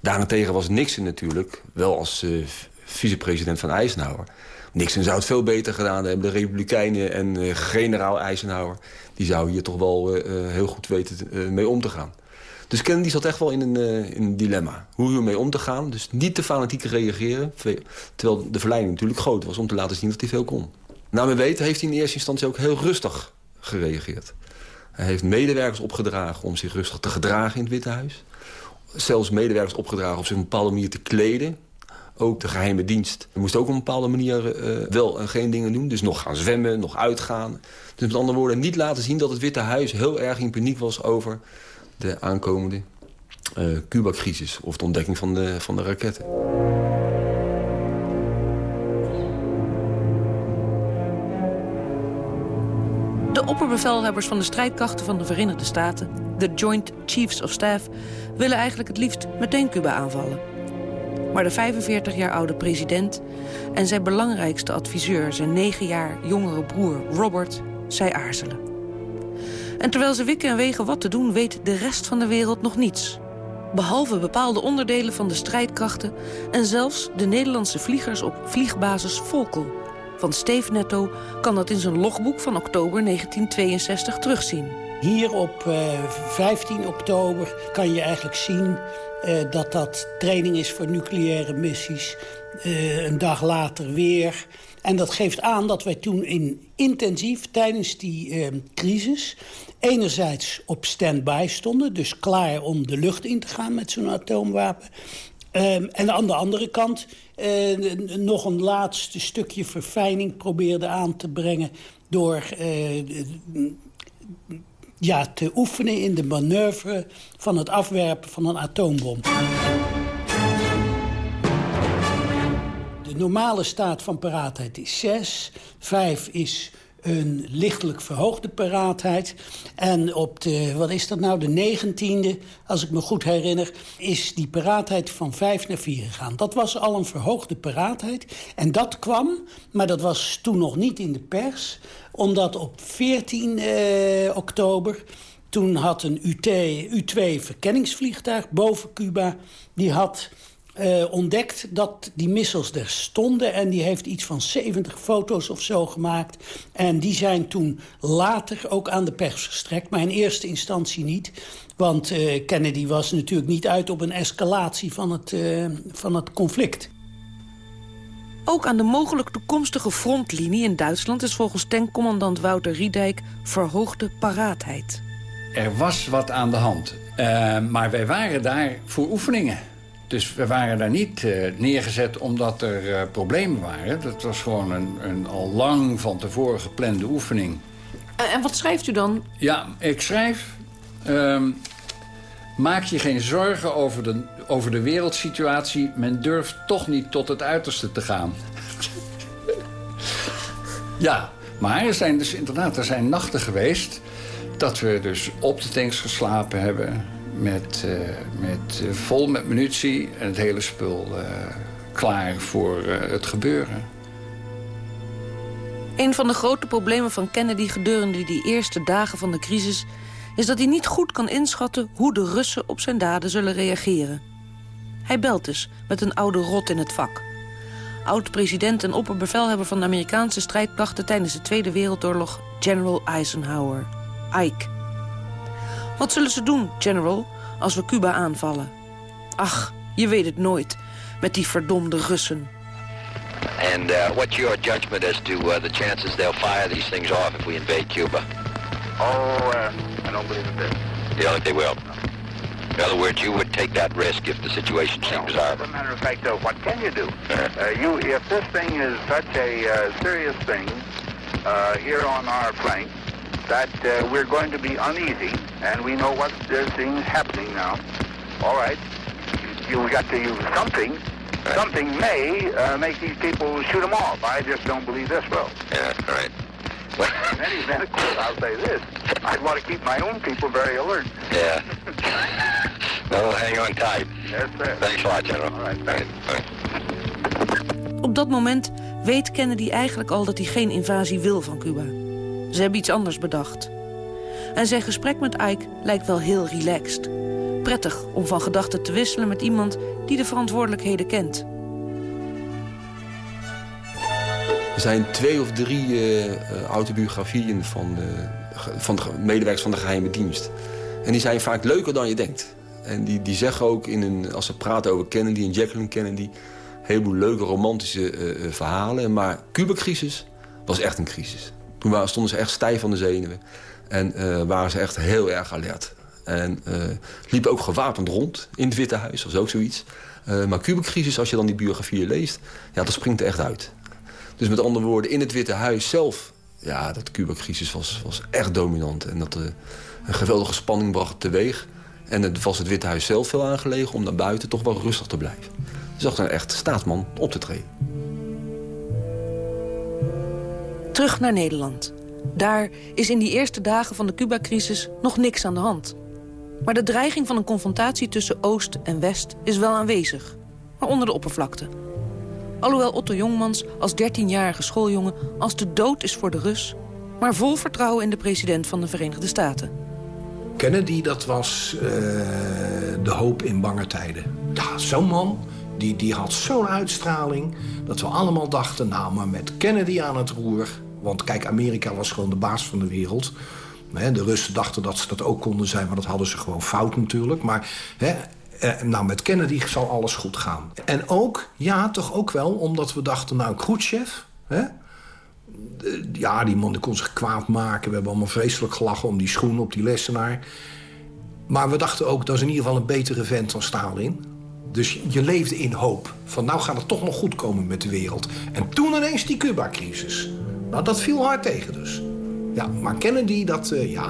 Daarentegen was Nixon natuurlijk, wel als uh, vicepresident van Eisenhower... Nixon zou het veel beter gedaan hebben. De Republikeinen en uh, generaal Eisenhower... die zou hier toch wel heel goed weten mee om te gaan. Dus Kennedy zat echt wel in een, uh, in een dilemma. Hoe hiermee om te gaan. Dus niet te fanatiek reageren. Terwijl de verleiding natuurlijk groot was om te laten zien dat hij veel kon. Naar mijn weten heeft hij in eerste instantie ook heel rustig gereageerd. Hij heeft medewerkers opgedragen om zich rustig te gedragen in het Witte Huis. Zelfs medewerkers opgedragen om zich op een bepaalde manier te kleden. Ook de geheime dienst moest ook op een bepaalde manier uh, wel en geen dingen doen. Dus nog gaan zwemmen, nog uitgaan. Dus met andere woorden, niet laten zien dat het Witte Huis heel erg in paniek was over de aankomende uh, Cuba-crisis... of de ontdekking van de, van de raketten. De opperbevelhebbers van de strijdkrachten van de Verenigde Staten... de Joint Chiefs of Staff... willen eigenlijk het liefst meteen Cuba aanvallen. Maar de 45 jaar oude president en zijn belangrijkste adviseur... zijn 9 jaar jongere broer Robert, zij aarzelen. En terwijl ze wikken en wegen wat te doen, weet de rest van de wereld nog niets. Behalve bepaalde onderdelen van de strijdkrachten... en zelfs de Nederlandse vliegers op vliegbasis Volkel. Van Steve Netto kan dat in zijn logboek van oktober 1962 terugzien. Hier op 15 oktober kan je eigenlijk zien dat dat training is voor nucleaire missies. een dag later weer. En dat geeft aan dat wij toen in intensief tijdens die crisis enerzijds op stand-by stonden. Dus klaar om de lucht in te gaan met zo'n atoomwapen. Um, en aan de andere kant uh, nog een laatste stukje verfijning probeerde aan te brengen... door uh, ja, te oefenen in de manoeuvre van het afwerpen van een atoombom. Normale staat van paraatheid is 6. 5 is een lichtelijk verhoogde paraatheid. En op de, wat is dat nou, de 19e, als ik me goed herinner... is die paraatheid van 5 naar 4 gegaan. Dat was al een verhoogde paraatheid. En dat kwam, maar dat was toen nog niet in de pers... omdat op 14 eh, oktober toen had een UT, U-2 verkenningsvliegtuig boven Cuba... die had uh, ontdekt dat die missiles er stonden. En die heeft iets van 70 foto's of zo gemaakt. En die zijn toen later ook aan de pers gestrekt. Maar in eerste instantie niet. Want uh, Kennedy was natuurlijk niet uit op een escalatie van het, uh, van het conflict. Ook aan de mogelijk toekomstige frontlinie in Duitsland... is volgens tankcommandant Wouter Riedijk verhoogde paraatheid. Er was wat aan de hand. maar wij waren daar voor oefeningen. Dus we waren daar niet uh, neergezet omdat er uh, problemen waren. Dat was gewoon een, een, al lang van tevoren geplande oefening. En, en wat schrijft u dan? Ja, ik schrijf... Um, maak je geen zorgen over de, over de wereldsituatie. Men durft toch niet tot het uiterste te gaan. ja, maar er zijn dus inderdaad er zijn nachten geweest... dat we dus op de tanks geslapen hebben met, uh, met, uh, vol met munitie en het hele spul uh, klaar voor het gebeuren. Een van de grote problemen van Kennedy gedurende die eerste dagen van de crisis... is dat hij niet goed kan inschatten hoe de Russen op zijn daden zullen reageren. Hij belt dus met een oude rot in het vak. Oud-president en opperbevelhebber van de Amerikaanse strijdkrachten... tijdens de Tweede Wereldoorlog, General Eisenhower. Ike. Wat zullen ze doen, General, als we Cuba aanvallen? Ach, je weet het nooit, met die verdomde Russen. And uh, what's your judgment as to uh, the chances they'll fire these things off if we invade Cuba? Oh, uh, I don't believe it. You don't think they will? In other words, you would take that risk if the situation seemed desirable. As a matter of fact, uh, what can you do? Uh, you, if this thing is such a uh, serious thing uh, here on our flank, that uh, we're going to be uneasy, and we know what there's things happening now. All right, you, you got to use something. Right. Something may uh, make these people shoot them off. I just don't believe this will. Yeah, right. In any event, of course, I'll say this. I'd want to keep my own people very alert. Yeah. well, hang on tight. Yes, sir. Thanks a lot, General. All right. All right. All right. Op dat moment weet Kennedy eigenlijk al dat hij geen invasie wil van Cuba. Ze hebben iets anders bedacht. En zijn gesprek met Ike lijkt wel heel relaxed. Prettig om van gedachten te wisselen met iemand die de verantwoordelijkheden kent. Er zijn twee of drie uh, autobiografieën van, van de medewerkers van de geheime dienst. En die zijn vaak leuker dan je denkt. En die, die zeggen ook, in een, als ze praten over Kennedy en Jacqueline Kennedy... een heleboel leuke romantische uh, verhalen. Maar Cuba-crisis was echt een crisis. Toen stonden ze echt stijf van de zenuwen. En uh, waren ze echt heel erg alert. En uh, liepen ook gewapend rond in het Witte Huis. Dat was ook zoiets. Uh, maar Cuba-crisis, als je dan die biografieën leest... ja, dat springt er echt uit. Dus met andere woorden, in het Witte Huis zelf... ja, dat Cuba-crisis was, was echt dominant. En dat een geweldige spanning bracht teweeg. En het was het Witte Huis zelf veel aangelegen... om naar buiten toch wel rustig te blijven. Dus dat een echt staatsman op te treden. Terug naar Nederland. Daar is in die eerste dagen van de Cuba-crisis nog niks aan de hand. Maar de dreiging van een confrontatie tussen Oost en West is wel aanwezig. Maar onder de oppervlakte. Alhoewel Otto Jongmans als 13-jarige schooljongen als de dood is voor de Rus... maar vol vertrouwen in de president van de Verenigde Staten. Kennedy, dat was uh, de hoop in bange tijden. Ja, zo'n man, die, die had zo'n uitstraling... dat we allemaal dachten, nou, maar met Kennedy aan het roer... Want kijk, Amerika was gewoon de baas van de wereld. De Russen dachten dat ze dat ook konden zijn, maar dat hadden ze gewoon fout natuurlijk. Maar hè, eh, nou, met Kennedy zal alles goed gaan. En ook, ja, toch ook wel, omdat we dachten, nou, Khrushchev... Hè, ja, die man die kon zich kwaad maken. We hebben allemaal vreselijk gelachen om die schoen op die lessenaar. Maar we dachten ook, dat is in ieder geval een betere vent dan Stalin. Dus je leefde in hoop. Van nou gaat het toch nog goed komen met de wereld. En toen ineens die Cuba-crisis. Nou, dat viel hard tegen dus. Ja, maar Kennedy, dat, uh, ja...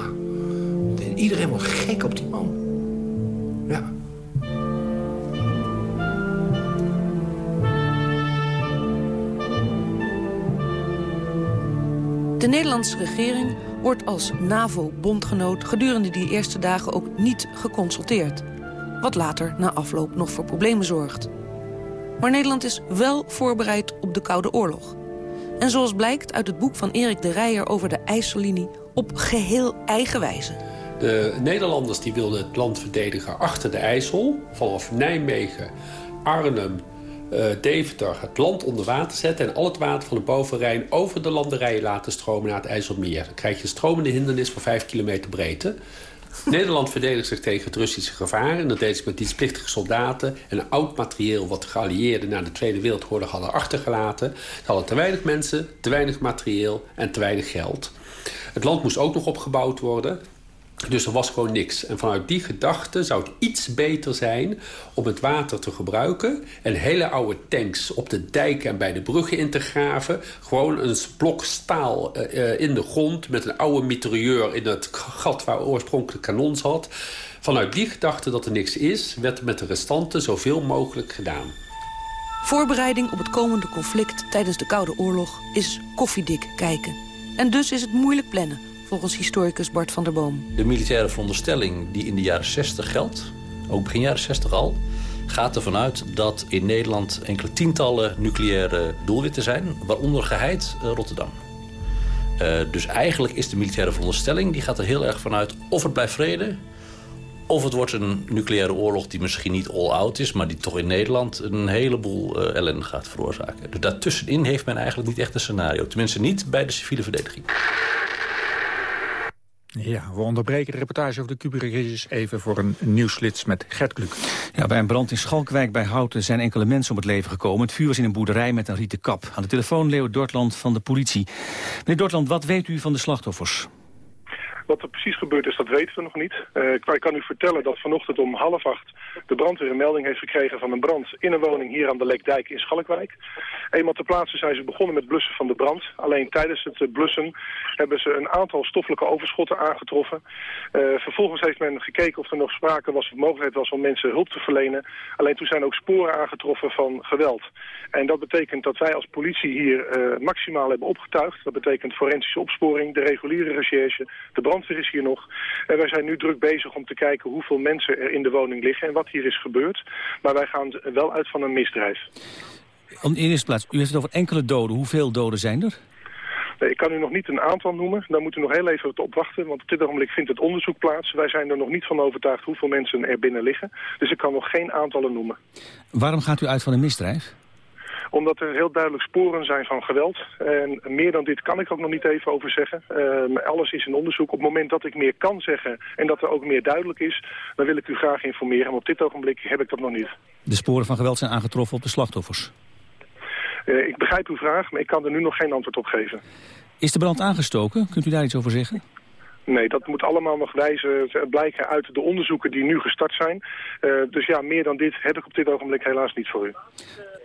Iedereen was gek op die man. Ja. De Nederlandse regering wordt als NAVO-bondgenoot gedurende die eerste dagen ook niet geconsulteerd. Wat later na afloop nog voor problemen zorgt. Maar Nederland is wel voorbereid op de Koude Oorlog. En zoals blijkt uit het boek van Erik de Rijer over de IJssellinie op geheel eigen wijze. De Nederlanders die wilden het land verdedigen achter de IJssel. Vanaf Nijmegen, Arnhem, uh, Deventer het land onder water zetten... en al het water van de bovenrijn over de landerijen laten stromen naar het IJsselmeer. Dan krijg je een stromende hindernis van 5 kilometer breedte. Nederland verdedigt zich tegen het Russische gevaar... en dat deed ze met dienstplichtige soldaten... en oud materieel wat de geallieerden na de Tweede Wereldoorlog hadden achtergelaten. Ze hadden te weinig mensen, te weinig materieel en te weinig geld. Het land moest ook nog opgebouwd worden. Dus er was gewoon niks. En vanuit die gedachte zou het iets beter zijn om het water te gebruiken... en hele oude tanks op de dijken en bij de bruggen in te graven. Gewoon een blok staal uh, in de grond met een oude mitrailleur... in het gat waar oorspronkelijk kanon zat. Vanuit die gedachte dat er niks is... werd met de restanten zoveel mogelijk gedaan. Voorbereiding op het komende conflict tijdens de Koude Oorlog is koffiedik kijken. En dus is het moeilijk plannen volgens historicus Bart van der Boom. De militaire veronderstelling die in de jaren 60 geldt, ook begin jaren 60 al... gaat ervan uit dat in Nederland enkele tientallen nucleaire doelwitten zijn... waaronder geheid eh, Rotterdam. Uh, dus eigenlijk is de militaire veronderstelling... die gaat er heel erg vanuit of het blijft vrede... of het wordt een nucleaire oorlog die misschien niet all-out is... maar die toch in Nederland een heleboel uh, ellende gaat veroorzaken. Dus daartussenin heeft men eigenlijk niet echt een scenario. Tenminste niet bij de civiele verdediging. Ja, we onderbreken de reportage over de Cuba-crisis even voor een nieuwslits met Gert Kluk. Ja, bij een brand in Schalkwijk bij Houten zijn enkele mensen om het leven gekomen. Het vuur was in een boerderij met een rieten kap. Aan de telefoon Leo Dortland van de politie. Meneer Dortland, wat weet u van de slachtoffers? Wat er precies gebeurd is, dat weten we nog niet. Uh, ik kan u vertellen dat vanochtend om half acht de brandweer een melding heeft gekregen van een brand in een woning hier aan de Lekdijk in Schalkwijk. Eenmaal ter plaatse zijn ze begonnen met blussen van de brand. Alleen tijdens het eh, blussen hebben ze een aantal stoffelijke overschotten aangetroffen. Uh, vervolgens heeft men gekeken of er nog sprake was of mogelijkheid was om mensen hulp te verlenen. Alleen toen zijn ook sporen aangetroffen van geweld. En dat betekent dat wij als politie hier uh, maximaal hebben opgetuigd. Dat betekent forensische opsporing, de reguliere recherche, de brandweer is hier nog. En wij zijn nu druk bezig om te kijken hoeveel mensen er in de woning liggen en wat hier is gebeurd. Maar wij gaan wel uit van een misdrijf. In de eerste plaats, u heeft het over enkele doden. Hoeveel doden zijn er? Nee, ik kan u nog niet een aantal noemen. Daar moeten we nog heel even op wachten. Want op dit ogenblik vindt het onderzoek plaats. Wij zijn er nog niet van overtuigd hoeveel mensen er binnen liggen. Dus ik kan nog geen aantallen noemen. Waarom gaat u uit van een misdrijf? Omdat er heel duidelijk sporen zijn van geweld. En meer dan dit kan ik ook nog niet even over zeggen. Um, alles is in onderzoek. Op het moment dat ik meer kan zeggen en dat er ook meer duidelijk is... dan wil ik u graag informeren. Maar op dit ogenblik heb ik dat nog niet. De sporen van geweld zijn aangetroffen op de slachtoffers? Uh, ik begrijp uw vraag, maar ik kan er nu nog geen antwoord op geven. Is de brand aangestoken? Kunt u daar iets over zeggen? Nee, dat moet allemaal nog wijzen, blijken uit de onderzoeken die nu gestart zijn. Uh, dus ja, meer dan dit heb ik op dit ogenblik helaas niet voor u.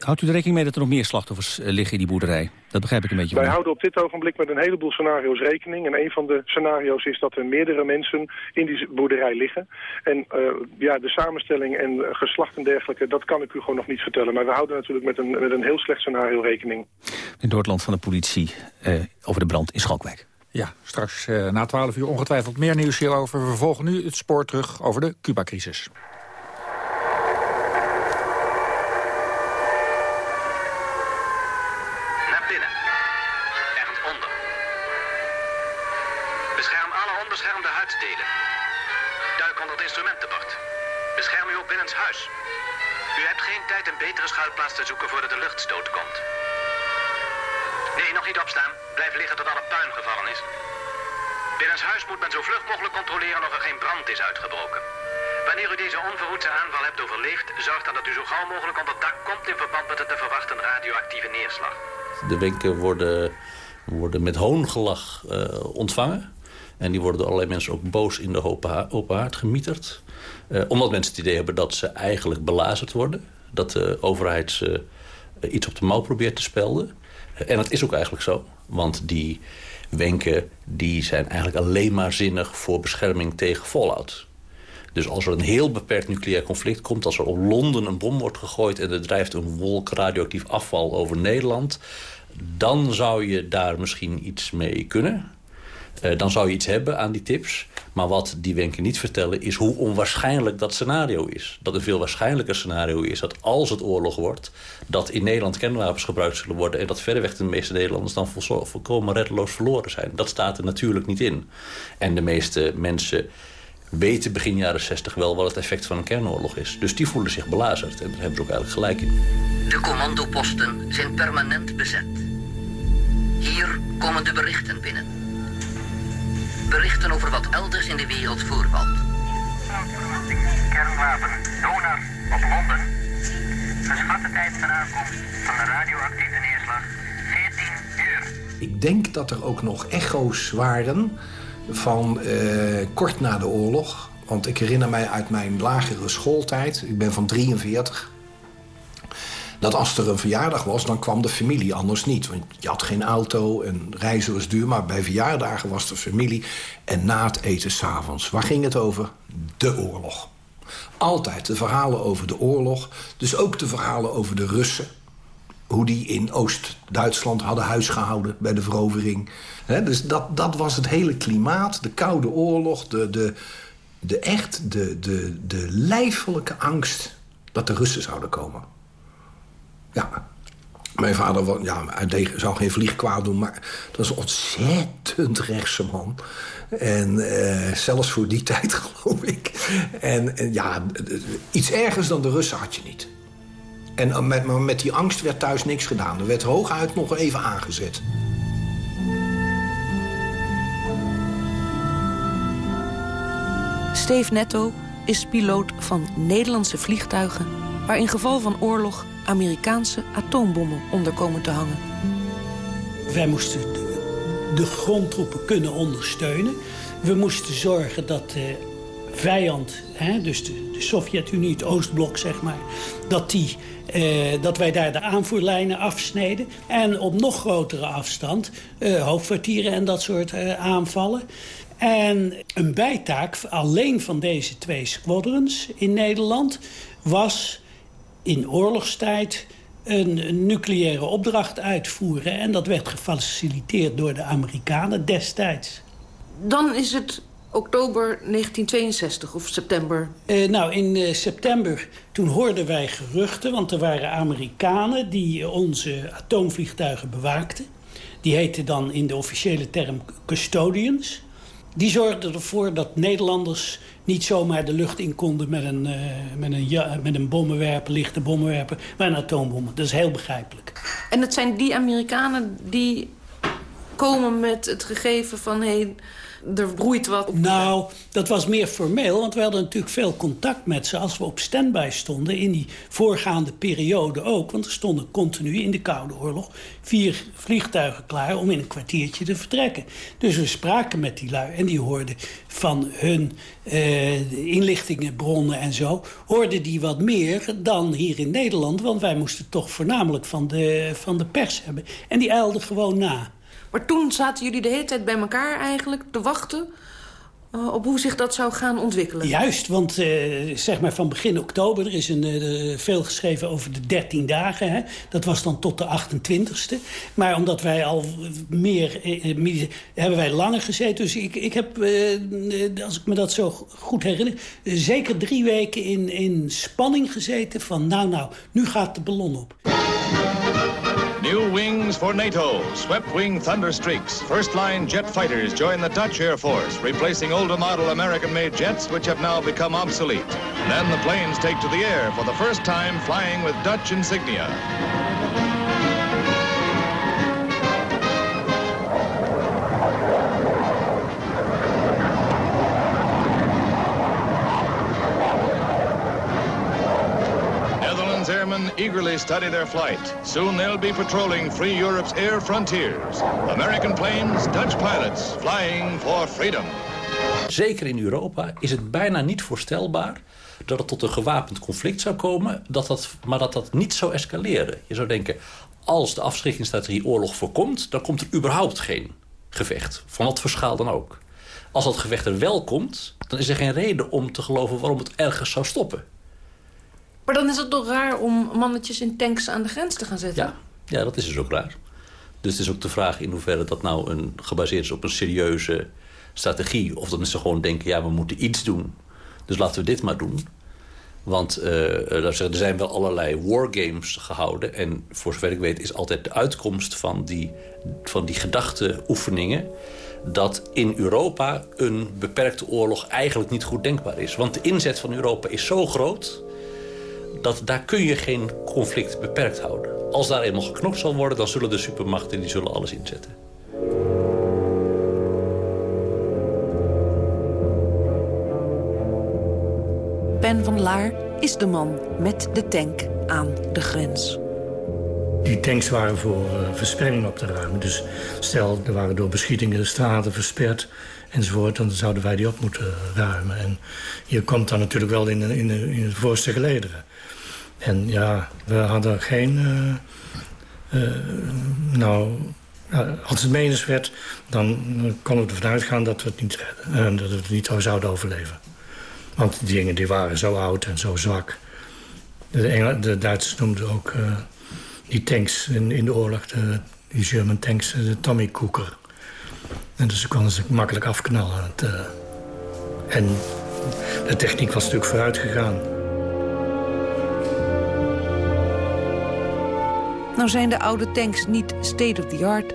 Houdt u er rekening mee dat er nog meer slachtoffers uh, liggen in die boerderij? Dat begrijp ik een beetje. Wij houden op dit ogenblik met een heleboel scenario's rekening. En een van de scenario's is dat er meerdere mensen in die boerderij liggen. En uh, ja, de samenstelling en geslacht en dergelijke, dat kan ik u gewoon nog niet vertellen. Maar we houden natuurlijk met een, met een heel slecht scenario rekening. In Noordland van de politie over de brand in Schalkwijk. Ja, straks uh, na 12 uur ongetwijfeld meer nieuws hierover. We volgen nu het spoor terug over de Cuba-crisis. U hebt geen tijd een betere schuilplaats te zoeken voordat de luchtstoot komt. Nee, nog niet opstaan. Blijf liggen tot alle puin gevallen is. Binnenshuis moet men zo vlug mogelijk controleren of er geen brand is uitgebroken. Wanneer u deze onverhoedse aanval hebt overleefd, zorg dan dat u zo gauw mogelijk onder dak komt in verband met de te verwachten radioactieve neerslag. De wenken worden, worden met hoongelach uh, ontvangen. En die worden door allerlei mensen ook boos in de open haard gemieterd. Uh, omdat mensen het idee hebben dat ze eigenlijk belazerd worden. Dat de overheid ze uh, iets op de mouw probeert te spelden. en dat is ook eigenlijk zo. Want die wenken die zijn eigenlijk alleen maar zinnig voor bescherming tegen fallout. Dus als er een heel beperkt nucleair conflict komt... als er op Londen een bom wordt gegooid... en er drijft een wolk radioactief afval over Nederland... dan zou je daar misschien iets mee kunnen. Uh, dan zou je iets hebben aan die tips. Maar wat die wenken niet vertellen is hoe onwaarschijnlijk dat scenario is. Dat een veel waarschijnlijker scenario is dat als het oorlog wordt... dat in Nederland kernwapens gebruikt zullen worden... en dat verreweg de meeste Nederlanders dan vol, volkomen reddeloos verloren zijn. Dat staat er natuurlijk niet in. En de meeste mensen weten begin jaren 60 wel wat het effect van een kernoorlog is. Dus die voelen zich belazerd en daar hebben ze ook eigenlijk gelijk in. De commandoposten zijn permanent bezet. Hier komen de berichten binnen. Berichten over wat elders in de wereld voorvalt. Kernwapen, donor op Londen. Geschatte tijd van aankomst van de radioactieve neerslag 14 uur. Ik denk dat er ook nog echo's waren van eh, kort na de oorlog. Want ik herinner mij uit mijn lagere schooltijd, ik ben van 43... dat als er een verjaardag was, dan kwam de familie anders niet. Want je had geen auto en reizen was duur... maar bij verjaardagen was de familie en na het eten s'avonds. Waar ging het over? De oorlog. Altijd de verhalen over de oorlog. Dus ook de verhalen over de Russen hoe die in Oost-Duitsland hadden huisgehouden bij de verovering. dus dat, dat was het hele klimaat, de Koude Oorlog, de, de, de echt de, de, de lijfelijke angst dat de Russen zouden komen. Ja, mijn vader ja, zou geen vlieg kwaad doen, maar dat was een ontzettend rechtse man. En uh, zelfs voor die tijd, geloof ik. En, en ja, iets ergers dan de Russen had je niet. En eh, met, met die angst werd thuis niks gedaan. Er werd hooguit nog even aangezet. Steve Netto is piloot van Nederlandse vliegtuigen... waar in geval van oorlog Amerikaanse atoombommen onder komen te hangen. Wij moesten de grondtroepen kunnen ondersteunen. We moesten zorgen dat de vijand, hè, dus de, de Sovjet-Unie, het Oostblok zeg maar... dat die uh, dat wij daar de aanvoerlijnen afsneden. En op nog grotere afstand uh, hoofdkwartieren en dat soort uh, aanvallen. En een bijtaak alleen van deze twee squadrons in Nederland... was in oorlogstijd een, nucleaire opdracht uitvoeren. En dat werd gefaciliteerd door de Amerikanen destijds. Dan is het oktober 1962 of september? Uh, nou, in uh, september toen hoorden wij geruchten... want er waren Amerikanen die onze atoomvliegtuigen bewaakten. Die heten dan in de officiële term custodians. Die zorgden ervoor dat Nederlanders niet zomaar de lucht in konden... met een, uh, met een, ja, met een bommenwerper, lichte bommenwerper, maar een atoombom. Dat is heel begrijpelijk. En het zijn die Amerikanen die komen met het gegeven van... Hey, er broeit wat. Nou, dat was meer formeel, want we hadden natuurlijk veel contact met ze... als we op standby stonden, in die voorgaande periode ook. Want er stonden continu in de Koude Oorlog vier vliegtuigen klaar... om in een kwartiertje te vertrekken. Dus we spraken met die lui en die hoorden van hun uh, inlichtingenbronnen en zo... hoorden die wat meer dan hier in Nederland... want wij moesten toch voornamelijk van de, van de pers hebben. En die eilden gewoon na. Maar toen zaten jullie de hele tijd bij elkaar eigenlijk te wachten... Uh, op hoe zich dat zou gaan ontwikkelen. Juist, want uh, zeg maar van begin oktober... er is een, uh, veel geschreven over de 13 dagen. Hè? Dat was dan tot de 28ste. Maar omdat wij al meer... hebben wij langer gezeten. Dus ik, ik heb, als ik me dat zo goed herinner... zeker drie weken in, in spanning gezeten van... nou, nou, nu gaat de ballon op. New wings for NATO. Swept wing Thunderstreaks. First line jet fighters join the Dutch Air Force, replacing older model American made jets which have now become obsolete. Then the planes take to the air for the first time flying with Dutch insignia. Eagerly study their flight. Soon they'll be patrolling free Europe's air frontiers. American planes, Dutch pilots, flying for freedom. Zeker in Europa is het bijna niet voorstelbaar dat het tot een gewapend conflict zou komen, dat dat, maar dat dat niet zou escaleren. Je zou denken, als de afschrikkingsstrategie oorlog voorkomt... dan komt er überhaupt geen gevecht, van wat voor schaal dan ook. Als dat gevecht er wel komt, dan is er geen reden om te geloven... waarom het ergens zou stoppen. Maar dan is het toch raar om mannetjes in tanks aan de grens te gaan zetten? Ja, ja dat is dus ook raar. Dus het is ook de vraag in hoeverre dat nou een, gebaseerd is op een serieuze strategie. Of dat ze gewoon denken, ja, we moeten iets doen. Dus laten we dit maar doen. Want uh, er zijn wel allerlei wargames gehouden. En voor zover ik weet is altijd de uitkomst van die, van die gedachteoefeningen... dat in Europa een beperkte oorlog eigenlijk niet goed denkbaar is. Want de inzet van Europa is zo groot... dat daar kun je geen conflict beperkt houden. Als daar eenmaal geknopt zal worden... dan zullen de supermachten die zullen alles inzetten. Ben van Laar is de man met de tank aan de grens. Die tanks waren voor uh, versperring op te ruimen. Dus stel, er waren door beschietingen de straten versperd enzovoort... dan zouden wij die op moeten ruimen. En je komt dan natuurlijk wel in, in, in het voorste gelederen. En ja, we hadden geen... Uh, uh, nou, als het menens werd, dan konden we ervan uitgaan dat we het niet redden. dat we het niet zouden overleven. Want die dingen die waren zo oud en zo zwak. De, de Duitsers noemden ook die tanks in, in de oorlog, de, die German tanks, de Tommy Cooker. En dus ze konden ze makkelijk afknallen. Het, en de techniek was natuurlijk vooruit gegaan. Nou zijn de oude tanks niet state of the art...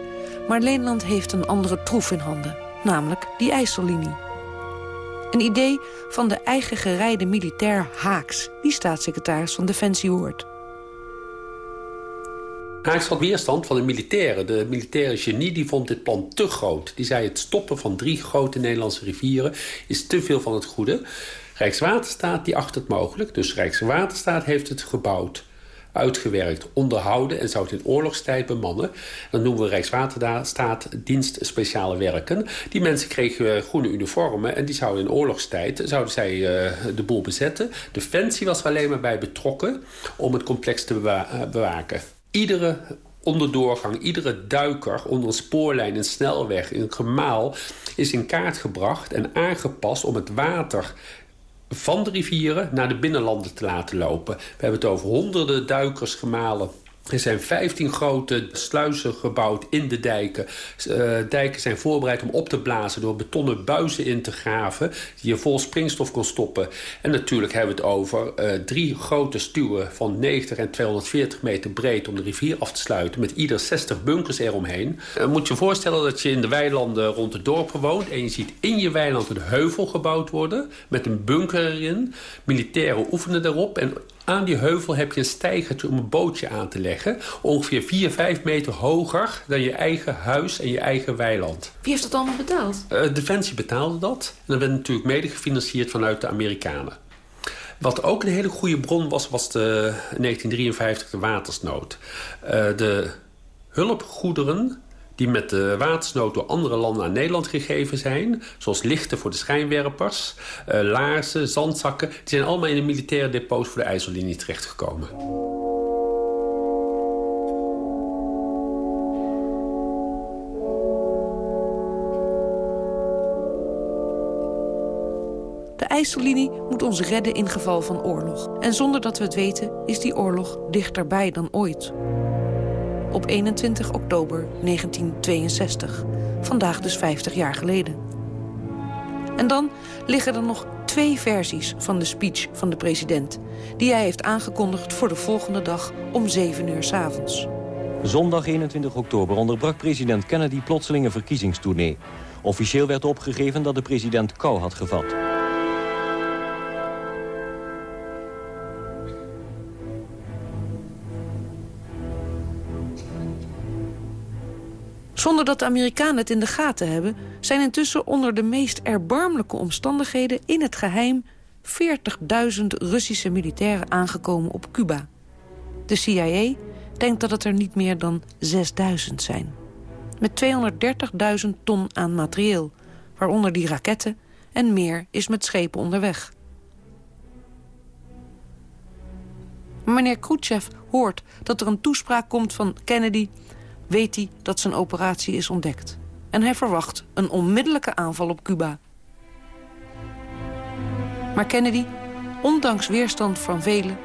maar Leenland heeft een andere troef in handen. Namelijk die IJssellinie. Een idee van de eigen gerijde militair Haaks... die staatssecretaris van Defensie hoort. Haaks had weerstand van de militairen. De militaire genie die vond dit plan te groot. Die zei het stoppen van drie grote Nederlandse rivieren... is te veel van het goede. Rijkswaterstaat die acht het mogelijk. Dus Rijkswaterstaat heeft het gebouwd uitgewerkt, onderhouden en zou het in oorlogstijd bemannen. Dan noemen we Rijkswaterstaat dienst speciale werken. Die mensen kregen groene uniformen en die zouden in oorlogstijd zouden zij uh, de boel bezetten. Defensie was er alleen maar bij betrokken om het complex te uh, bewaken. Iedere onderdoorgang, iedere duiker onder een spoorlijn, een snelweg, een gemaal... is in kaart gebracht en aangepast om het water van de rivieren naar de binnenlanden te laten lopen. We hebben het over honderden duikers gemalen er zijn 15 grote sluizen gebouwd in de dijken. Uh, dijken zijn voorbereid om op te blazen door betonnen buizen in te graven... die je vol springstof kon stoppen. En natuurlijk hebben we het over uh, drie grote stuwen van 90 en 240 meter breed... om de rivier af te sluiten met ieder 60 bunkers eromheen. Uh, moet je je voorstellen dat je in de weilanden rond het dorp woont... en je ziet in je weiland een heuvel gebouwd worden met een bunker erin. Militairen oefenen daarop en aan die heuvel heb je een steigertje om een bootje aan te leggen. Ongeveer 4, 5 meter hoger dan je eigen huis en je eigen weiland. Wie heeft dat allemaal betaald? Uh, Defensie betaalde dat. En dat werd natuurlijk mede gefinancierd vanuit de Amerikanen. Wat ook een hele goede bron was, was de 1953 de watersnood. Uh, de hulpgoederen die met de watersnood door andere landen aan Nederland gegeven zijn. Zoals lichten voor de schijnwerpers, uh, laarzen, zandzakken. Die zijn allemaal in de militaire depots voor de IJssellinie terechtgekomen. De IJssellinie moet ons redden in geval van oorlog. En zonder dat we het weten is die oorlog dichterbij dan ooit op 21 oktober 1962. Vandaag dus 50 jaar geleden. En dan liggen er nog twee versies van de speech van de president... die hij heeft aangekondigd voor de volgende dag om 7 uur s avonds. Zondag 21 oktober onderbrak president Kennedy plotseling een verkiezingstournee. Officieel werd opgegeven dat de president kou had gevat. Zonder dat de Amerikanen het in de gaten hebben... zijn intussen onder de meest erbarmelijke omstandigheden in het geheim... 40.000 Russische militairen aangekomen op Cuba. De CIA denkt dat het er niet meer dan 6000 zijn. Met 230.000 ton aan materieel, waaronder die raketten... en meer is met schepen onderweg. Wanneer Khrushchev hoort dat er een toespraak komt van Kennedy... weet hij dat zijn operatie is ontdekt. En hij verwacht een onmiddellijke aanval op Cuba. Maar Kennedy, ondanks weerstand van velen...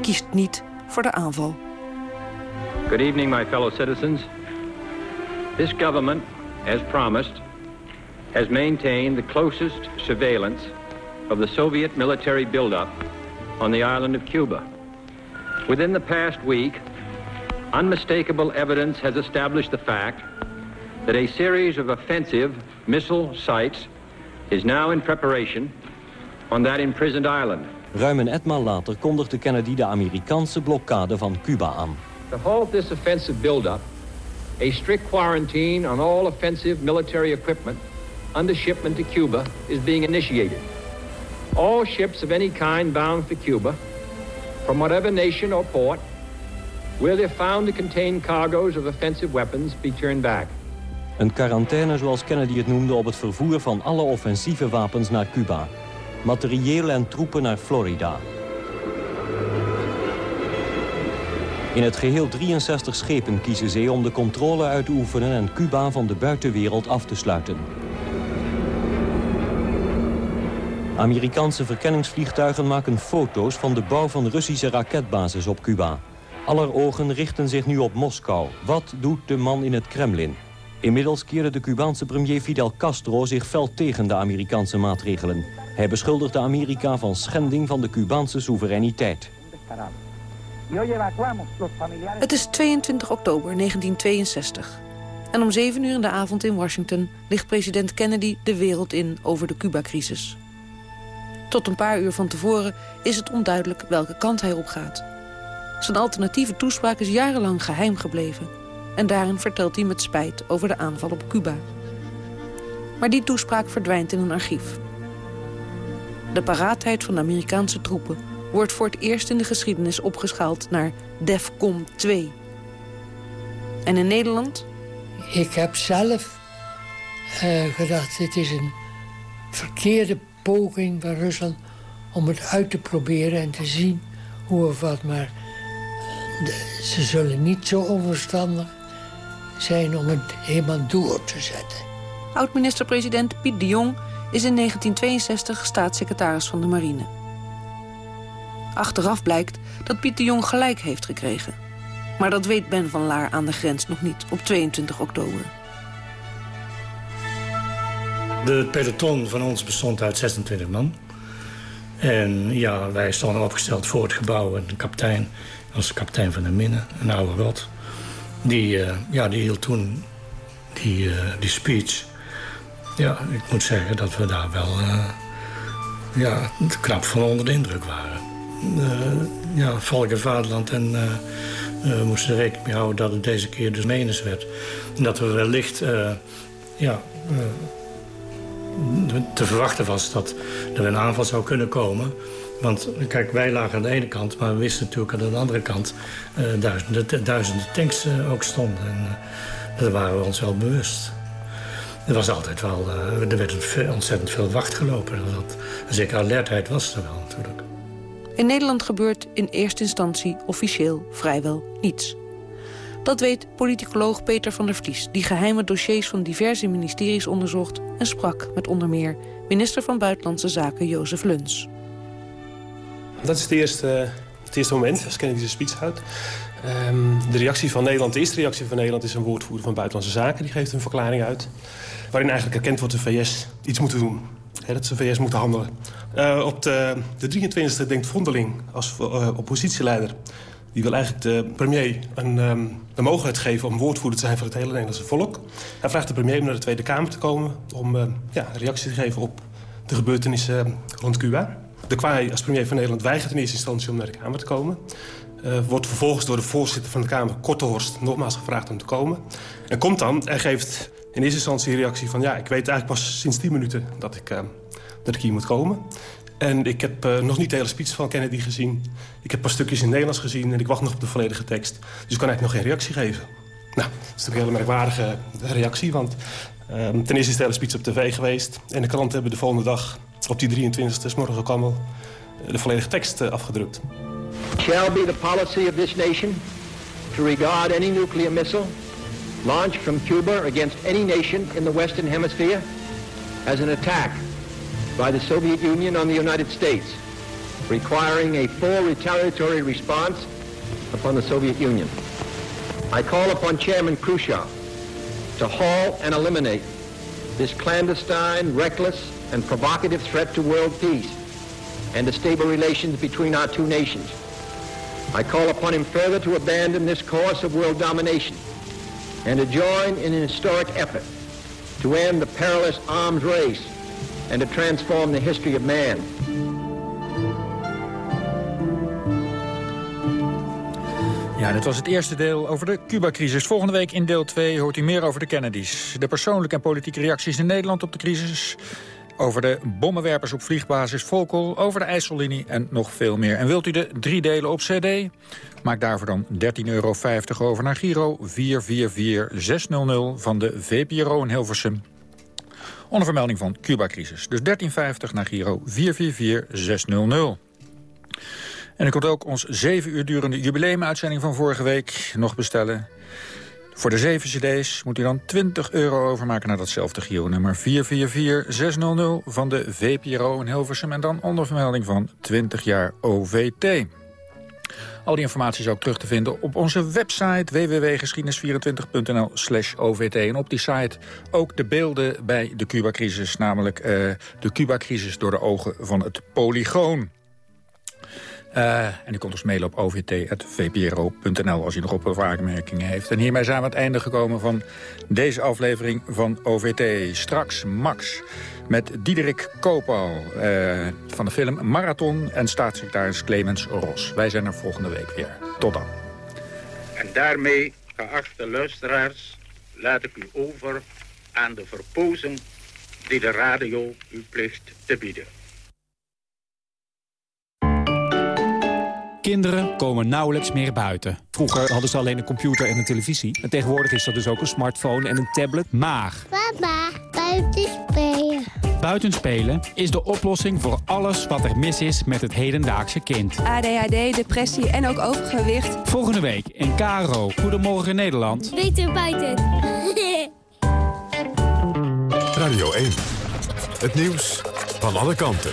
kiest niet voor de aanval. Good evening, my fellow citizens. This government, as promised, has maintained the closest surveillance of the Soviet military buildup on the island of Cuba. Within the past week, unmistakable evidence has established the fact that a series of offensive missile sites is now in preparation on that imprisoned island. Ruim een etmaal later kondigde Kennedy de Amerikaanse blokkade van Cuba aan. To halt this offensive buildup, a strict quarantine on all offensive military equipment under shipment to Cuba is being initiated. All ships of any kind bound for Cuba, from whatever nation or port, where they're found to contain cargoes of offensive weapons, be turned back. Een quarantaine zoals Kennedy het noemde op het vervoer van alle offensieve wapens naar Cuba. Materieel en troepen naar Florida. In het geheel 63 schepen kiezen ze om de controle uit te oefenen... en Cuba van de buitenwereld af te sluiten. Amerikaanse verkenningsvliegtuigen maken foto's van de bouw van Russische raketbases op Cuba. Aller ogen richten zich nu op Moskou. Wat doet de man in het Kremlin? Inmiddels keerde de Cubaanse premier Fidel Castro zich fel tegen de Amerikaanse maatregelen. Hij beschuldigde Amerika van schending van de Cubaanse soevereiniteit. Het is 22 oktober 1962. En om 7 uur in de avond in Washington ligt president Kennedy de wereld in over de Cuba-crisis. Tot een paar uur van tevoren is het onduidelijk welke kant hij op gaat. Zijn alternatieve toespraak is jarenlang geheim gebleven. En daarin vertelt hij met spijt over de aanval op Cuba. Maar die toespraak verdwijnt in een archief. De paraatheid van de Amerikaanse troepen wordt voor het eerst in de geschiedenis opgeschaald naar DEFCON 2. En in Nederland? Ik heb zelf uh, gedacht, dit is een verkeerde poging van Rusland om het uit te proberen en te zien hoe of wat. Maar ze zullen niet zo onverstandig zijn om het helemaal door te zetten. Oud-minister-president Piet de Jong is in 1962 staatssecretaris van de Marine. Achteraf blijkt dat Piet de Jong gelijk heeft gekregen. Maar dat weet Ben van Laar aan de grens nog niet op 22 oktober. De peloton van ons bestond uit 26 man. En ja, wij stonden opgesteld voor het gebouw. En de kapitein de kapitein van de minne, een oude rot. Die, uh, ja, die hield toen die, uh, die speech. Ja, ik moet zeggen dat we daar wel uh, ja, knap van onder de indruk waren. ja, volk en vaderland en moesten er rekening mee houden dat het deze keer dus menens werd. Dat we wellicht ja, te verwachten was dat er een aanval zou kunnen komen. Want kijk, wij lagen aan de ene kant, maar we wisten natuurlijk aan de andere kant... Uh, duizenden, tanks uh, ook stonden. En uh, daar waren we ons wel bewust. Er was altijd wel, er werd ontzettend veel wacht gelopen. Dat, zeker alertheid was er wel natuurlijk. In Nederland gebeurt in eerste instantie officieel vrijwel niets. Dat weet politicoloog Peter van der Vlies... die geheime dossiers van diverse ministeries onderzocht... en sprak met onder meer minister van Buitenlandse Zaken Jozef Luns. Dat is het eerste, het eerste moment als Kennedy zijn speech houdt. Um, de reactie van Nederland, de eerste reactie van Nederland... is een woordvoerder van Buitenlandse Zaken. Die geeft een verklaring uit. Waarin eigenlijk erkend wordt dat de VS iets moeten doen. dat ze de VS moeten handelen. Uh, op de, de 23e denkt Vondeling als uh, oppositieleider... die wil eigenlijk de premier een, um, de mogelijkheid geven... om woordvoerder te zijn voor het hele Nederlandse volk. Hij vraagt de premier om naar de Tweede Kamer te komen... om uh, ja, reactie te geven op de gebeurtenissen rond Cuba. De Kwaai als premier van Nederland weigert in eerste instantie om naar de Kamer te komen. Uh, wordt vervolgens door de voorzitter van de Kamer, Kortehorst, nogmaals gevraagd om te komen. En komt dan en geeft in eerste instantie een reactie van... ja, ik weet eigenlijk pas sinds 10 minuten dat ik, uh, dat ik hier moet komen. En ik heb uh, nog niet de hele speech van Kennedy gezien. Ik heb paar stukjes in Nederlands gezien en ik wacht nog op de volledige tekst. Dus ik kan eigenlijk nog geen reactie geven. Nou, dat is natuurlijk een hele merkwaardige reactie, want uh, ten eerste is de hele speech op tv geweest. En de kranten hebben de volgende dag, op die 23e, s morgens ook allemaal de volledige tekst uh, afgedrukt. Shall be the policy of this nation to regard any nuclear missile launched from Cuba against any nation in the Western Hemisphere as an attack by the Soviet Union on the United States, requiring a full retaliatory response upon the Soviet Union. I call upon Chairman Khrushchev to halt and eliminate this clandestine, reckless, and provocative threat to world peace and the stable relations between our two nations. I call upon him further to abandon this course of world domination and to join in an historic effort to end the perilous arms race and to transform the history of man. Ja, dit was het eerste deel over de Cuba-crisis. Volgende week in deel 2 hoort u meer over de Kennedys. De persoonlijke en politieke reacties in Nederland op de crisis. Over de bommenwerpers op vliegbasis Volkel, over de IJssellinie en nog veel meer. En wilt u de drie delen op cd? Maak daarvoor dan 13,50 euro over naar Giro 444600 van de VPRO in Hilversum. Onder vermelding van Cuba-crisis. Dus 13,50 naar Giro 444600. En u kunt ook ons zeven uur durende jubileumuitzending van vorige week nog bestellen. Voor de zeven cd's moet u dan 20 euro overmaken naar datzelfde Giro nummer 444600 van de VPRO in Hilversum. En dan onder vermelding van 20 jaar OVT. Al die informatie is ook terug te vinden op onze website www.geschiedenis24.nl slash OVT. En op die site ook de beelden bij de Cuba-crisis, namelijk uh, de Cuba-crisis door de ogen van het polygoon. Uh, en u kunt ons mailen op ovt.vpro.nl als u nog op heeft. En hiermee zijn we aan het einde gekomen van deze aflevering van OVT. Straks Max met Diederik Koopal uh, van de film Marathon... en staatssecretaris Clemens Ros. Wij zijn er volgende week weer. Tot dan. En daarmee, geachte luisteraars, laat ik u over aan de verpozen die de radio u plicht te bieden. Kinderen komen nauwelijks meer buiten. Vroeger hadden ze alleen een computer en een televisie. En tegenwoordig is dat dus ook een smartphone en een tablet. Maar... Papa, buiten spelen. Buitenspelen is de oplossing voor alles wat er mis is met het hedendaagse kind. ADHD, depressie en ook overgewicht. Volgende week in KRO. Goedemorgen Nederland. Beter buiten. Radio 1. Het nieuws van alle kanten.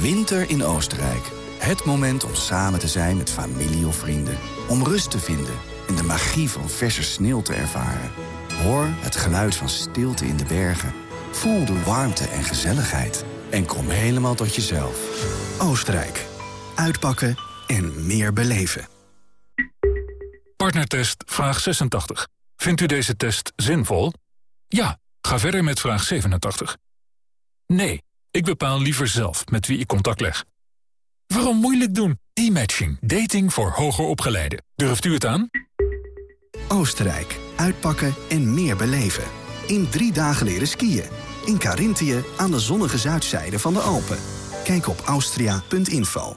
Winter in Oostenrijk. Het moment om samen te zijn met familie of vrienden. Om rust te vinden en de magie van verse sneeuw te ervaren. Hoor het geluid van stilte in de bergen. Voel de warmte en gezelligheid. En kom helemaal tot jezelf. Oostenrijk. Uitpakken en meer beleven. Partnertest vraag 86. Vindt u deze test zinvol? Ja, ga verder met vraag 87. Nee. Ik bepaal liever zelf met wie ik contact leg. Waarom moeilijk doen? E-matching. Dating voor hoger opgeleiden. Durft u het aan? Oostenrijk. Uitpakken en meer beleven. In drie dagen leren skiën. In Carinthië aan de zonnige zuidzijde van de Alpen. Kijk op austria.info.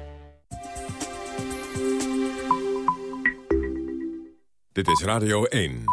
Dit is Radio 1.